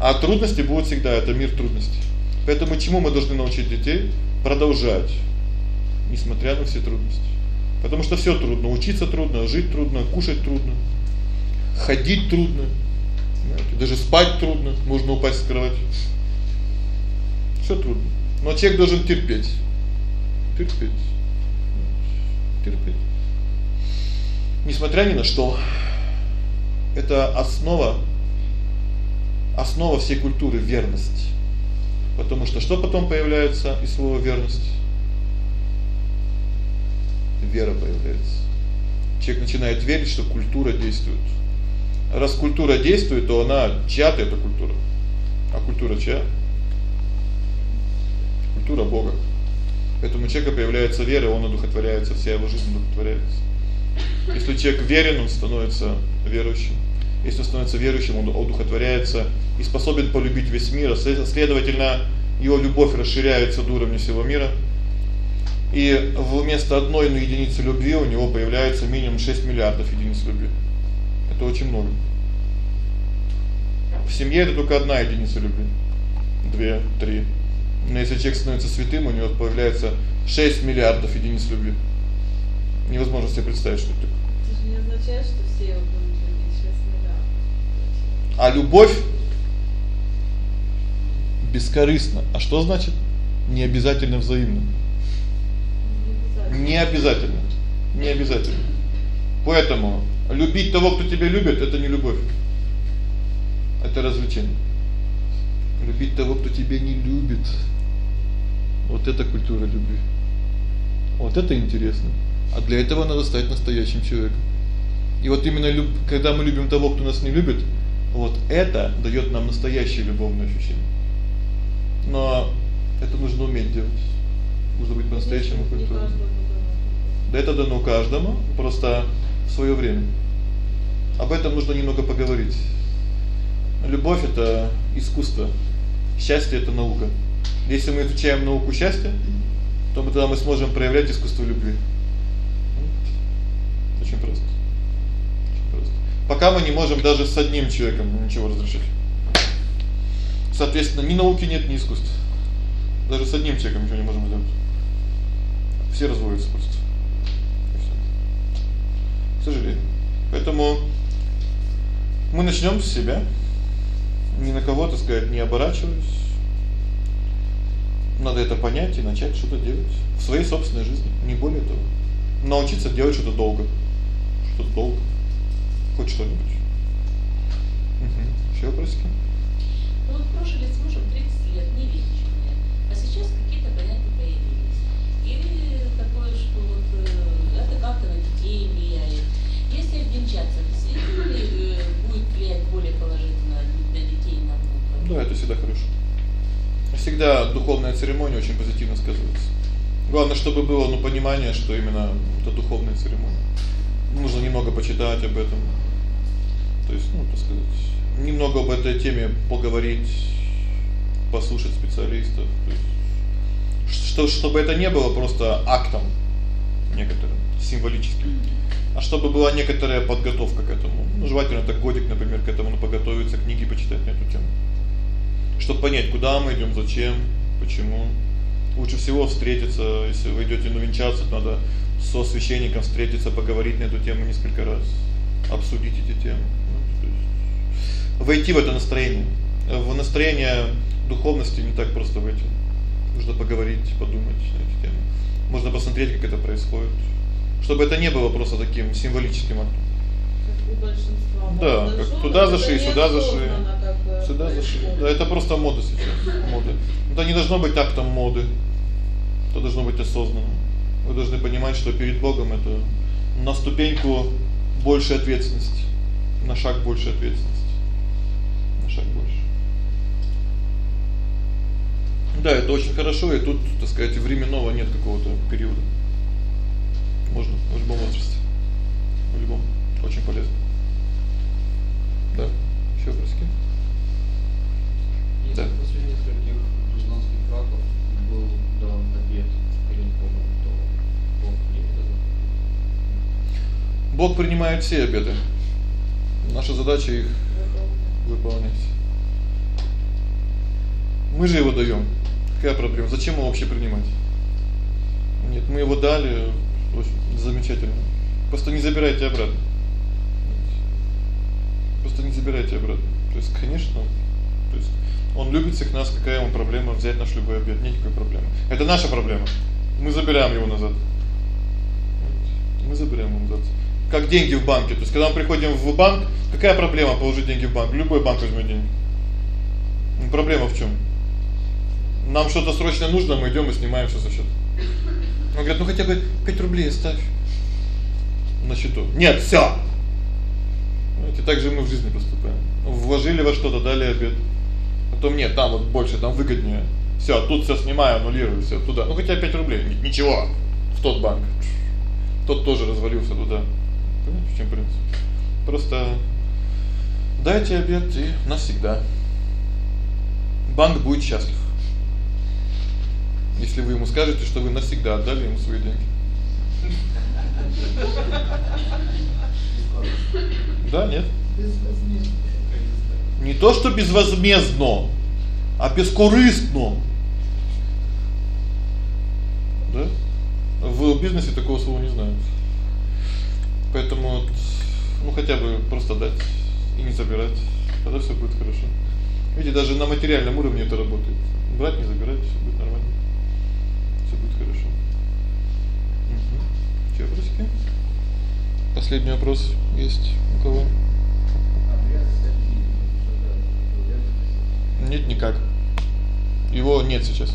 А трудности будут всегда это мир трудностей. Поэтому чему мы должны научить детей? Продолжать, несмотря на все трудности. Потому что всё трудно, учиться трудно, жить трудно, кушать трудно, ходить трудно. Даже спать трудно, можно упасть с кровати. Всё трудно. Но человек должен терпеть. Терпеть. Терпеть. Несмотря ни на что. Это основа основа всей культуры верность. Потому что что потом появляется из слова верность? Вера появляется. Человек начинает верить, что культура действует. Раз культура действует, то она чья-то эта культура. А культура чья? Культура Бога. Поэтому у человека появляется вера, он одухотворяется, вся его жизнь одухотворяется. Если человек верен, он становится верующим. Если он становится верующим, он одухотворяется и способен полюбить весь мир, следовательно, его любовь расширяется до уровня всего мира. И вместо одной ну, единицы любви у него появляется минимум 6 миллиардов единиц любви. Это очень много. В семье это только одна единица любви. Две, три. Но если человек становится святым, у него появляется 6 миллиардов единиц любви. Невозможно себе представить, что это. Это же не означает, что все его будут любить 6 миллиардов. А любовь бескорыстно. А что значит не обязательно взаимно? Не обязательно. Не обязательно. Поэтому любить того, кто тебя любит это не любовь. Это развлечение. Любить того, кто тебя не любит. Вот это культура любви. Вот это интересно. А для этого надо стать настоящим человеком. И вот именно люб... когда мы любим того, кто нас не любит, вот это даёт нам настоящее любовное ощущение. Но это нужно уметь делать. Нужно быть по-настоящему культурным. Да это дано каждому, просто в своё время. Об этом нужно немного поговорить. Любовь это искусство. Счастье это наука. Если мы изучаем науку счастья, то мы тогда мы сможем проявлять искусство любви. Очень просто. Очень просто. Пока мы не можем даже с одним человеком ничего разрешить. Соответственно, ни науки нет, ни искусства. Даже с одним человеком ничего не можем сделать. Все разводятся просто. Сожалению. Поэтому мы начнём с себя. Ни на кого, так сказать, не оборачиваясь. Надо это понять и начать что-то делать в своей собственной жизни, не более того. Научиться делать что-то долго. Что-то долго. Хоть что-нибудь. Угу. Ещё вопросики? Ну вот прожили с мужем 30 лет, невенчанные, а сейчас какие-то понятия появились. Или такое, что вот э, это как-то на детей влияет. Если обвенчаться, действительно ли э, будет влиять более положительно на детей, на внуков? Да, это всегда хорошо. Всегда духовная церемония очень позитивно сказывается. Главное, чтобы было ну понимание, что именно это духовная церемония. Нужно немного почитать об этом. То есть, ну, так сказать, немного об этой теме поговорить, послушать специалистов, то есть что чтобы это не было просто актом некоторым символическим, а чтобы была некоторая подготовка к этому. Ну, желательно так годик, например, к этому ну, подготовиться, книги почитать на эту тему. Чтобы понять, куда мы идём, зачем, почему. Лучше всего встретиться, если вы идёте на венчаться, то надо со священником встретиться, поговорить на эту тему несколько раз, обсудить эти темы. Ну, войти в это настроение. В настроение духовности не так просто войти. Нужно поговорить, подумать на эти темы. Можно посмотреть, как это происходит, чтобы это не было просто таким символическим актом. Как у большинства Да, как туда зашли, сюда зашли. Сюда зашли. Да, это просто мода сейчас, мода. Это не должно быть актом моды. Это должно быть осознанно. Вы должны понимать, что перед Богом это на ступеньку больше ответственности, на шаг больше ответственности. На шаг больше. Да, это очень хорошо, и тут, так сказать, временного нет какого-то периода. Можно в любом возрасте. В любом. Очень полезно. Да. Ещё вопросы? Если Да. после нескольких гражданских браков был дан обет перед Богом, то Бог примет это. Бог принимает все обеты. Наша задача их выполнять. Мы же его даём. Какая проблема? Зачем его вообще принимать? Нет, мы его дали, очень замечательно. Просто не забирайте обратно. Просто не забирайте обратно. То есть, конечно, то есть он любит всех нас, какая ему проблема взять наш любой обед? Нет никакой проблемы. Это наша проблема. Мы забираем его назад. Мы забираем его назад. Как деньги в банке. То есть когда мы приходим в банк, какая проблема положить деньги в банк? Любой банк возьмёт деньги. Ну, проблема в чём? Нам что-то срочно нужно, мы идём и снимаем всё со счёта. Он говорит: "Ну хотя бы 5 рублей оставь на счету". Нет, всё. Знаете, так же мы в жизни поступаем. Вложили во что-то, дали обед. Потом нет, там вот больше, там выгоднее. Всё, тут всё снимаю, аннулирую, всё туда. Ну хотя 5 рублей, ничего. В тот банк. Тот тоже развалился туда. Понимаете, в чём принцип? Просто дайте обед и навсегда. Банк будет счастлив. Если вы ему скажете, что вы навсегда отдали ему свои деньги. Да, нет. Не то, что безвозмездно, а бескорыстно. Да? В бизнесе такого слова не знаю. Поэтому вот, ну хотя бы просто дать и не забирать, тогда всё будет хорошо. Видите, даже на материальном уровне это работает. Брать, не забирать, всё будет нормально. Всё будет хорошо. Угу. Ещё вопросы? Последний вопрос есть у кого? Нет никак. Его нет сейчас.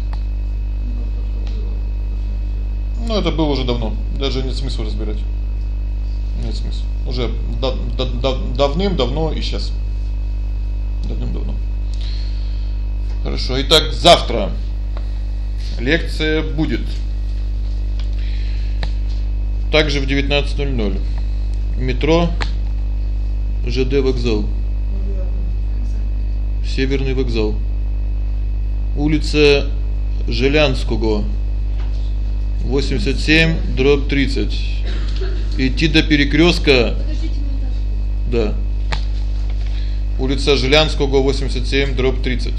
Ну это было уже давно. Даже нет смысла разбирать. Нет смысла. Уже да, да, да, давным-давно и сейчас. Давным-давно. Хорошо. Итак, завтра лекция будет Также в 19:00. Метро ЖД вокзал. Северный вокзал. Улица Желянского 87 дробь 30. Идти до перекрёстка. Да. Улица Желянского 87 дробь 30.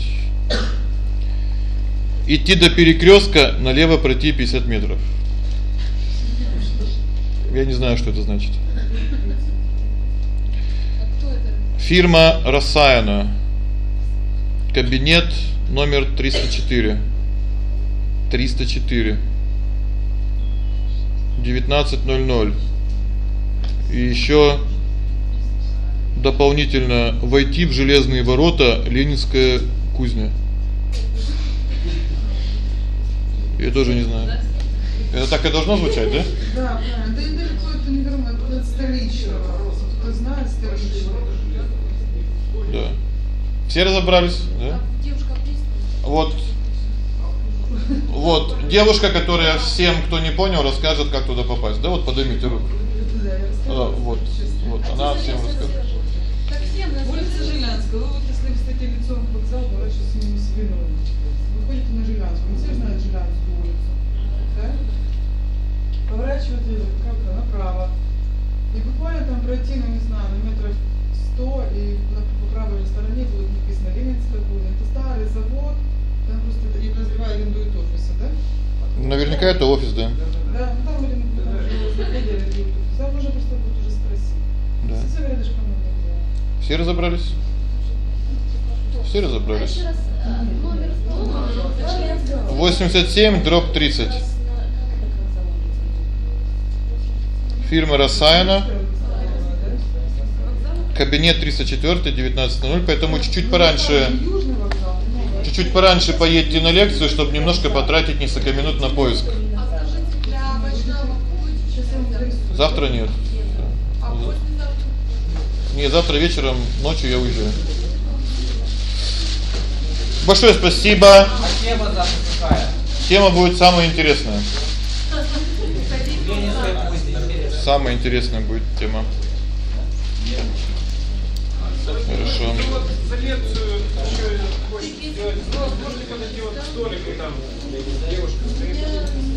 Идти до перекрёстка, налево пройти 50 метров. Я не знаю, что это значит. Фирма Рассаяна. Кабинет номер 304. 304. 19:00. И ещё дополнительно войти в железные ворота Ленинская кузня. Я тоже не знаю. Это так и должно звучать, да? Да. Да недалеко это не верно, это от столичного. Кто знает столичного? Да. Все разобрались, да? Вот. Вот девушка, которая всем, кто не понял, расскажет, как туда попасть. Да, вот поднимите руку. Да, я А, вот. Вот она всем расскажет. Улица Жилянская. Вы вот если кстати лицом к вокзалу, поворачиваете с ним свиной. Поворачиваете как-то направо. И буквально там пройти, ну не знаю, на метров 100 и на по правой стороне будет написано Ленинская кузня. Это старый завод. Там просто я подозреваю, арендуют офисы, да? Наверняка это офис, да. Да, ну там арендуют, там же. Там можно просто будет уже спросить. Да. Совсем рядышком наверное. Все разобрались? Все разобрались. 87 дробь 30. Фирма Рассаяна. Кабинет 304 19:00, поэтому чуть-чуть пораньше чуть-чуть пораньше поедьте на лекцию, чтобы немножко потратить несколько минут на поиск. Завтра нет. Не, завтра вечером, ночью я уезжаю. Большое спасибо. А тема завтра какая? Тема будет самая интересная. Самая интересная будет тема. Хорошо. Ну вот за лекцию еще хочешь сделать взнос, можете подойти вот к столику там девушка стоит.